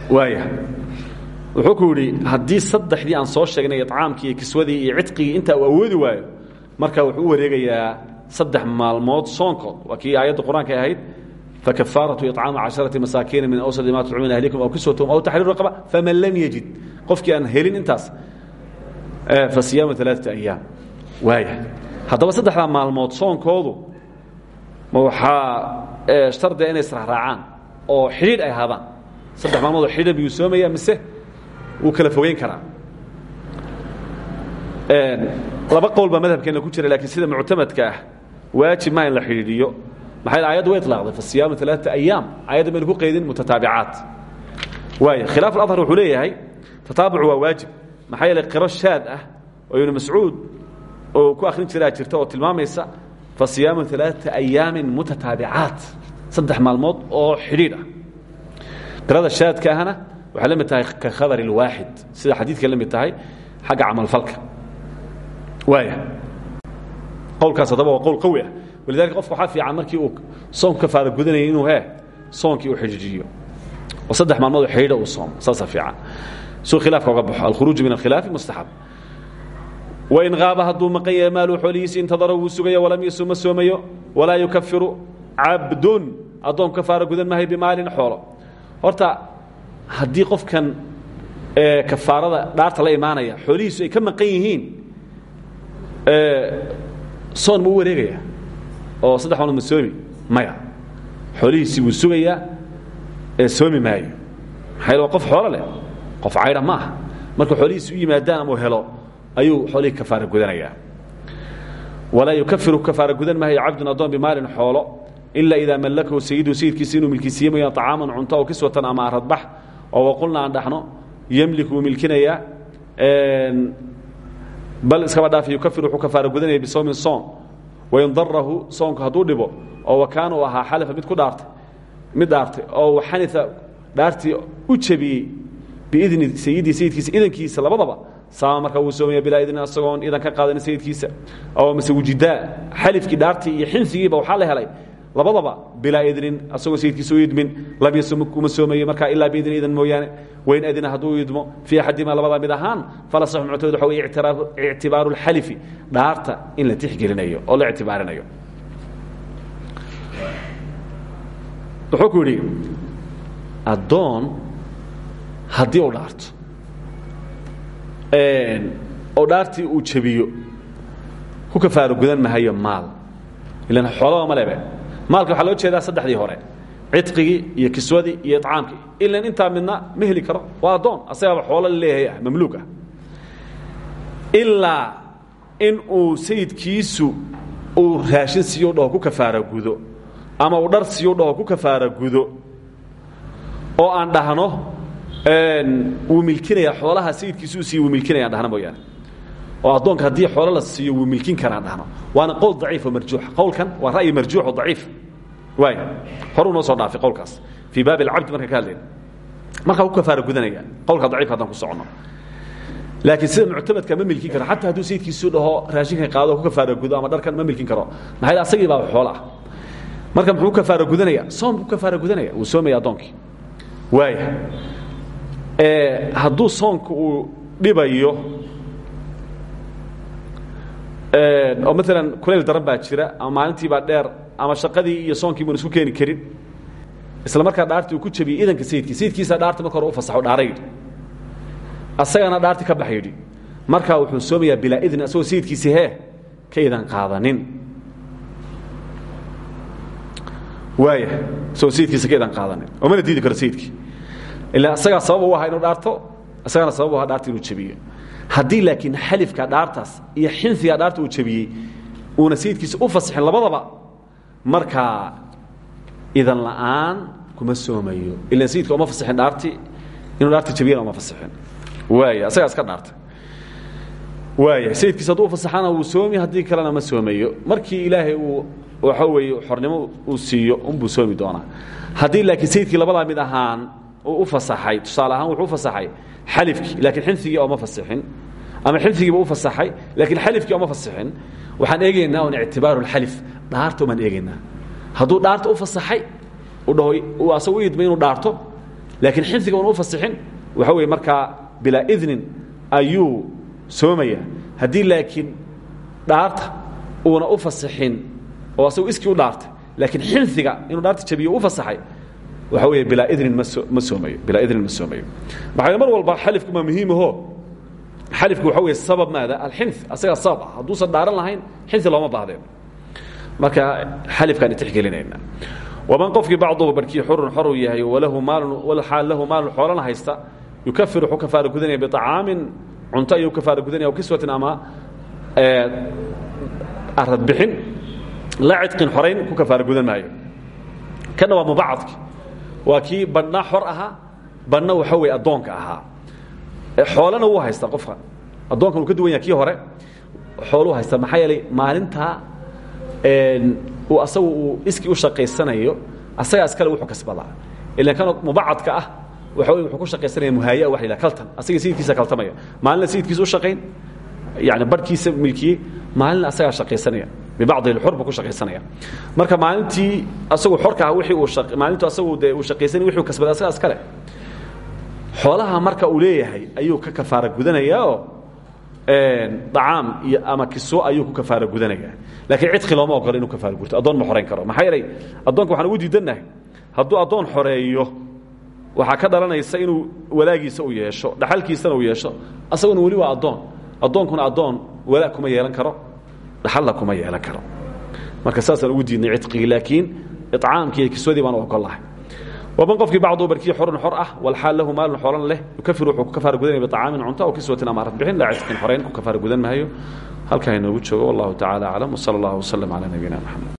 waaya. Wuxuu ku yidhi haddii saddexdii aan soo sheegnay iطcaamkii iyo kiswadii iyo cidqigii intaa uu awoodi waayo marka wuxuu wareegayaa saddex maalmood soonkood waa kii aayadda qur'aanka ahayd fakafaaratu iطcaamu casharati min awsadi ma tucmina ahlikum aw kiswatum aw taxriiru raqaba faman lam yajid. Qofkii aan helin intaas fa siyaamu alaaثata ayaam waaya haddaba saddexdaa maalmood soonkoodu waxaa shardiga inay israacraacaan oo xidhiidh ay ahaadaan saddex maalmood oo xidhiidh miyuu soomaya mise wuu kala fogeyn karaa laba qowl baa madhabkeenna ku jira laakiin sida muctamadka ah waajib maa in la xidhiidhiyo. Maxay ayaddu way ilaaqday fasiyaamu alaaata ayaam ayadda maynu ku qaydin mutataabicaat waaya khilaaf aladhar wuxuu leeyahay tataabucu waa waajib. Maxaa yeelay qiro shaad ah oo ibnu mascuud oo ku akhrin jiraa jirta oo tilmaamaysa fasiyaamu alaaata ayaamin mutataabicaat saddex maalmood oo xidhiidh ah. Qirada shaadka ahna waxay la mid tahay ka khabari اlwaaxid sida xadiidka la mid tahay xagga camalfalka qowlkaas haddaba waa qowl qawi ah walidalika qofka waxaa fiican markii uu soonku ka faada gudanayay inuu he soonkii uu xidhiijiyo oo saddex maalmood oo xidhiidha uu soomo. Saasaa fiican. Suu khilaafka uga baxo. Alkhuruuju min alkhilaafi mustaxab wain qaaba hadduu maqan yahay maalu xoolihiisi intadaro wuu sugaya walam yasum ma soomayo walaa yukafiru cabdun. Addoon kafaara gudan mahay bimaalin xoolo. Horta haddii qofkan kafaarada dhaarta la imaanaya xoolihiisu ay ka maqan yihiin soon ma u wareegaya oo saddex maalmood ma maya. Xoolihiisii wuu sugayaa ee soomi maayo. Maxaa waa xoolo leh qof caydha ma marka xoolihiisi yimaadaan ama helo ayuu xoolihii kafaara gudanayaa. Walaa yukafiru kafaara gudan maayo cabdun addoon bimaalin xoolo ilaa idaa mallakahu sayiduhu sayidkiisa inuu milkiisiiye mooyaan طacaaman cunto oo kiswatan ama aradbax oo waqulna aan dhaxno yemlik wuu bal iskaba dhaafi yukafir wuxuu kafaara gudanaya bisawmin soon wain darahu soonku hadduu dhibo oo wakaana uu ahaa mid ku dhaartay mid dhaartay oo xania dhaartii u jabiyey biidni sayidii sayidkiisa idankiisa labadaba saama markaa wuu soomaya bilaa idnin asagoon idan ka qaadanin sayidkiisa oo mase wujidaa dhaartii iyo xinsigiiba waxaa la helay labadaba bilaa idnin asagoo sayidkiisa u idmin lam yasum kuma soomayo markaa ilaa biidni idan mooyaane wayn adina hadduu idmo fii axadima labada mid ahaan fala sax muctamad waxa wey ictibaaru اlxalifi dhaarta in la tixgelinayo oo la ictibaarinayo. Wuxuu ku yidhi addoon dhaarto oo dhaartii uu jabiyo ku kafaaro gudan mahayo maal ilan xoolaba ma lebe maalka waxaa loo jeedaa saddexdii hore cidqigii iyo kiswadii iyo icaamkii ilan intaa midna ma heli karo waa addoon asagaaba xoolo leeyahay ah mamluuk ah. Ilaa in uu sayidkiisu uu raashin siiyo dhaho ku kafaara gudo ama uu dhar siiyo dhaho ku kafaara gudo oo aan dhahno wuu milkinaya xoolaha sayidkiisu u siiye wuu milkinaya aan dhahno mooyaane. Oo addoonka haddii xoolo la siiyo wuu milkin karaan dhahno. Waana qowl daciif oo marjuux. Qowlkan waa ra'yi marjuux oo daciif waay horuu noo soo dhaafay qowlkaas fii baabi alcabdi markaan ka hadlayna markaa ku kafaara gudanaya. Qowlka daciif haddaan ku soconno. Laakiin sida muctamadka ma milkin karo. Xataa hadduu sayidkiisu dhaho raashinkan qaado ku kafaara gudo ama dharkan ma milkin karo. Maxay asagii baa xoolo ah. Marka muxuu kafaara gudanaya? Soom buu kafaara gudanaya. Wuu soomaya addoonkii waaya hadduu soonka uu dhibayo oo maalan kulayl daran baa jira ama maalintiibaa dheer ama shaqadii iyo soonkii bun isku keeni karin. Isla markaa dhaartii uu ku jabiyey idanka sayidkii. Sayidkiisa dhaarta marka hore u fasaxo dhaara yidhi asagana dhaartii ka bax markaa wuxuu soomayaa bilaa idni asagoo sayidkiisi hee ka idan qaadanin. Waaya asagoo sayidkiisa ka idan qaadanin. Oo mana diidi karo sayidkii. Ila asagaa sabab u ahaa inuu dhaarto isagana sabab u ahaa dhaarta inuu jabiyo haddii laakiin xalifka dhaartaas iyo xinsiga dhaarta uu jabiyey uuna sayidkiisa u fasixin labadaba markaa idan la'aan kuma soomayo. Ilan sayidka uma fasixin dhaartii inuu dhaarta jabiyana uma fasixin. Waaya asagaa iska dhaartay waaya sayidkiisa hadduu fasaxana wuu soomi haddii kalena ma soomayo. Markii ilaahay uu waxa weeye xornimo uu siiyo unbuu soomi doonaa. Haddii laakiin sayidkii labadaa mid ahaan uu fasaxay tusaale wuxuu fasaxay xalifkii laakiin xinsigii ooma fasixin. Ama xinsigiiba u fasaxay laakiin xalifkii ooma fasixin. Waxaan eegaynaa un ictibaaru lxalif dhaarta umaan eegaynaa hadduu dhaarta u fasaxay u dhaho asagu u idmay inuu dhaarto laakiin xinsiga una u fasixin waxa weeye markaa bilaa idnin ayuu soomaya. Haddii laakiin dhaarta uuna u fasixin oo asagu iskii u dhaartay laakiin xilfiga inuu dhaarta jabiyo u fasaxay waxa weeye bilaa idnin ma soo ma soomayo bilaa idnin ma soomayo. Maxaa mar walba xalifku ma muhiimaho xalifku waxa weeye sabab maada alxinf asagaa sabab ah. Hadduusan dhaaran lahayn xinfi looma baahdeen marka xalifkaan itixgelinayna waman qofkii bacduhu barkii xurun xor uu yahay walahu maalun walxaal lahu maalun xoolana haysta yukafir wuxuu kafaara gudanaya biطacaamin cunto ayuu kafaara gudanaya kiswatin ama arad bixin laa cidqin xorayn ku kafaara gudan maayo. Kana waa mubacadki waa kii badhna xor ahaa badhna waxa weeye addoonka ahaa. Xoolana wuu haystaa qofka. Addoonkan uu ka duwan yaha kii hore xooluu haysta maxaa yeelay maalintaa asagu uu iskii u shaqaysanayo asagaa iskale wuxuu kasbadaa. Ilan kan mubacadka ah waxa wey wuxuu ku shaqaysanaya muhaaya wa la kaltan. Asaga sayidkiisa kaltamaya. Maalinna sayidkiisa u shaqayn yani barhkiisa milkiyey maalinna asagaa shaqaysanaya. Bibacdi lxur buu ku shaqaysanaya. Marka maalintii asagu xorka ah wixii uu maalintu asagu dee uu shaqaysanay wixii uu kasbaday asagaa iskale xoolaha marka uu leeyahay ayuu ka kafaara gudanayaoo dacaam iyo ama kiso ayuu ku kafaara gudanaya. Laakiin cidki looma ogolo inuu kafaara gurto. Addoon ma xorayn karo. Maxaa yeelay addoonka waxaan ugu diidannahay hadduu addoon xoreeyo waxaa ka dhalanaysa inuu walaagiisa u yeesho dhaxalkiisana uu yeesho. Asaguna weli waa addoon. Addoonkuna addoon walaag kuma yeelan karo. Dhaxalla kuma yeelan karo. Marka saasaan ugu diidnay cidqigii laakiin icaamkii iyo kiswadii baan u ogolahay waman qofkii bacduu barkii xorun xor ah walxaal lahu maalun xolan leh. Yukafir wuxuu ku kafaara gudanaya biطacaamin cunto aw kiswatin ama arad bixin laa cidqin xorayn ku kafaara gudan maayo. Halkaa inoogu joogo wallahu tacala aclam wsala allah wslm calaa nabiyina mxamed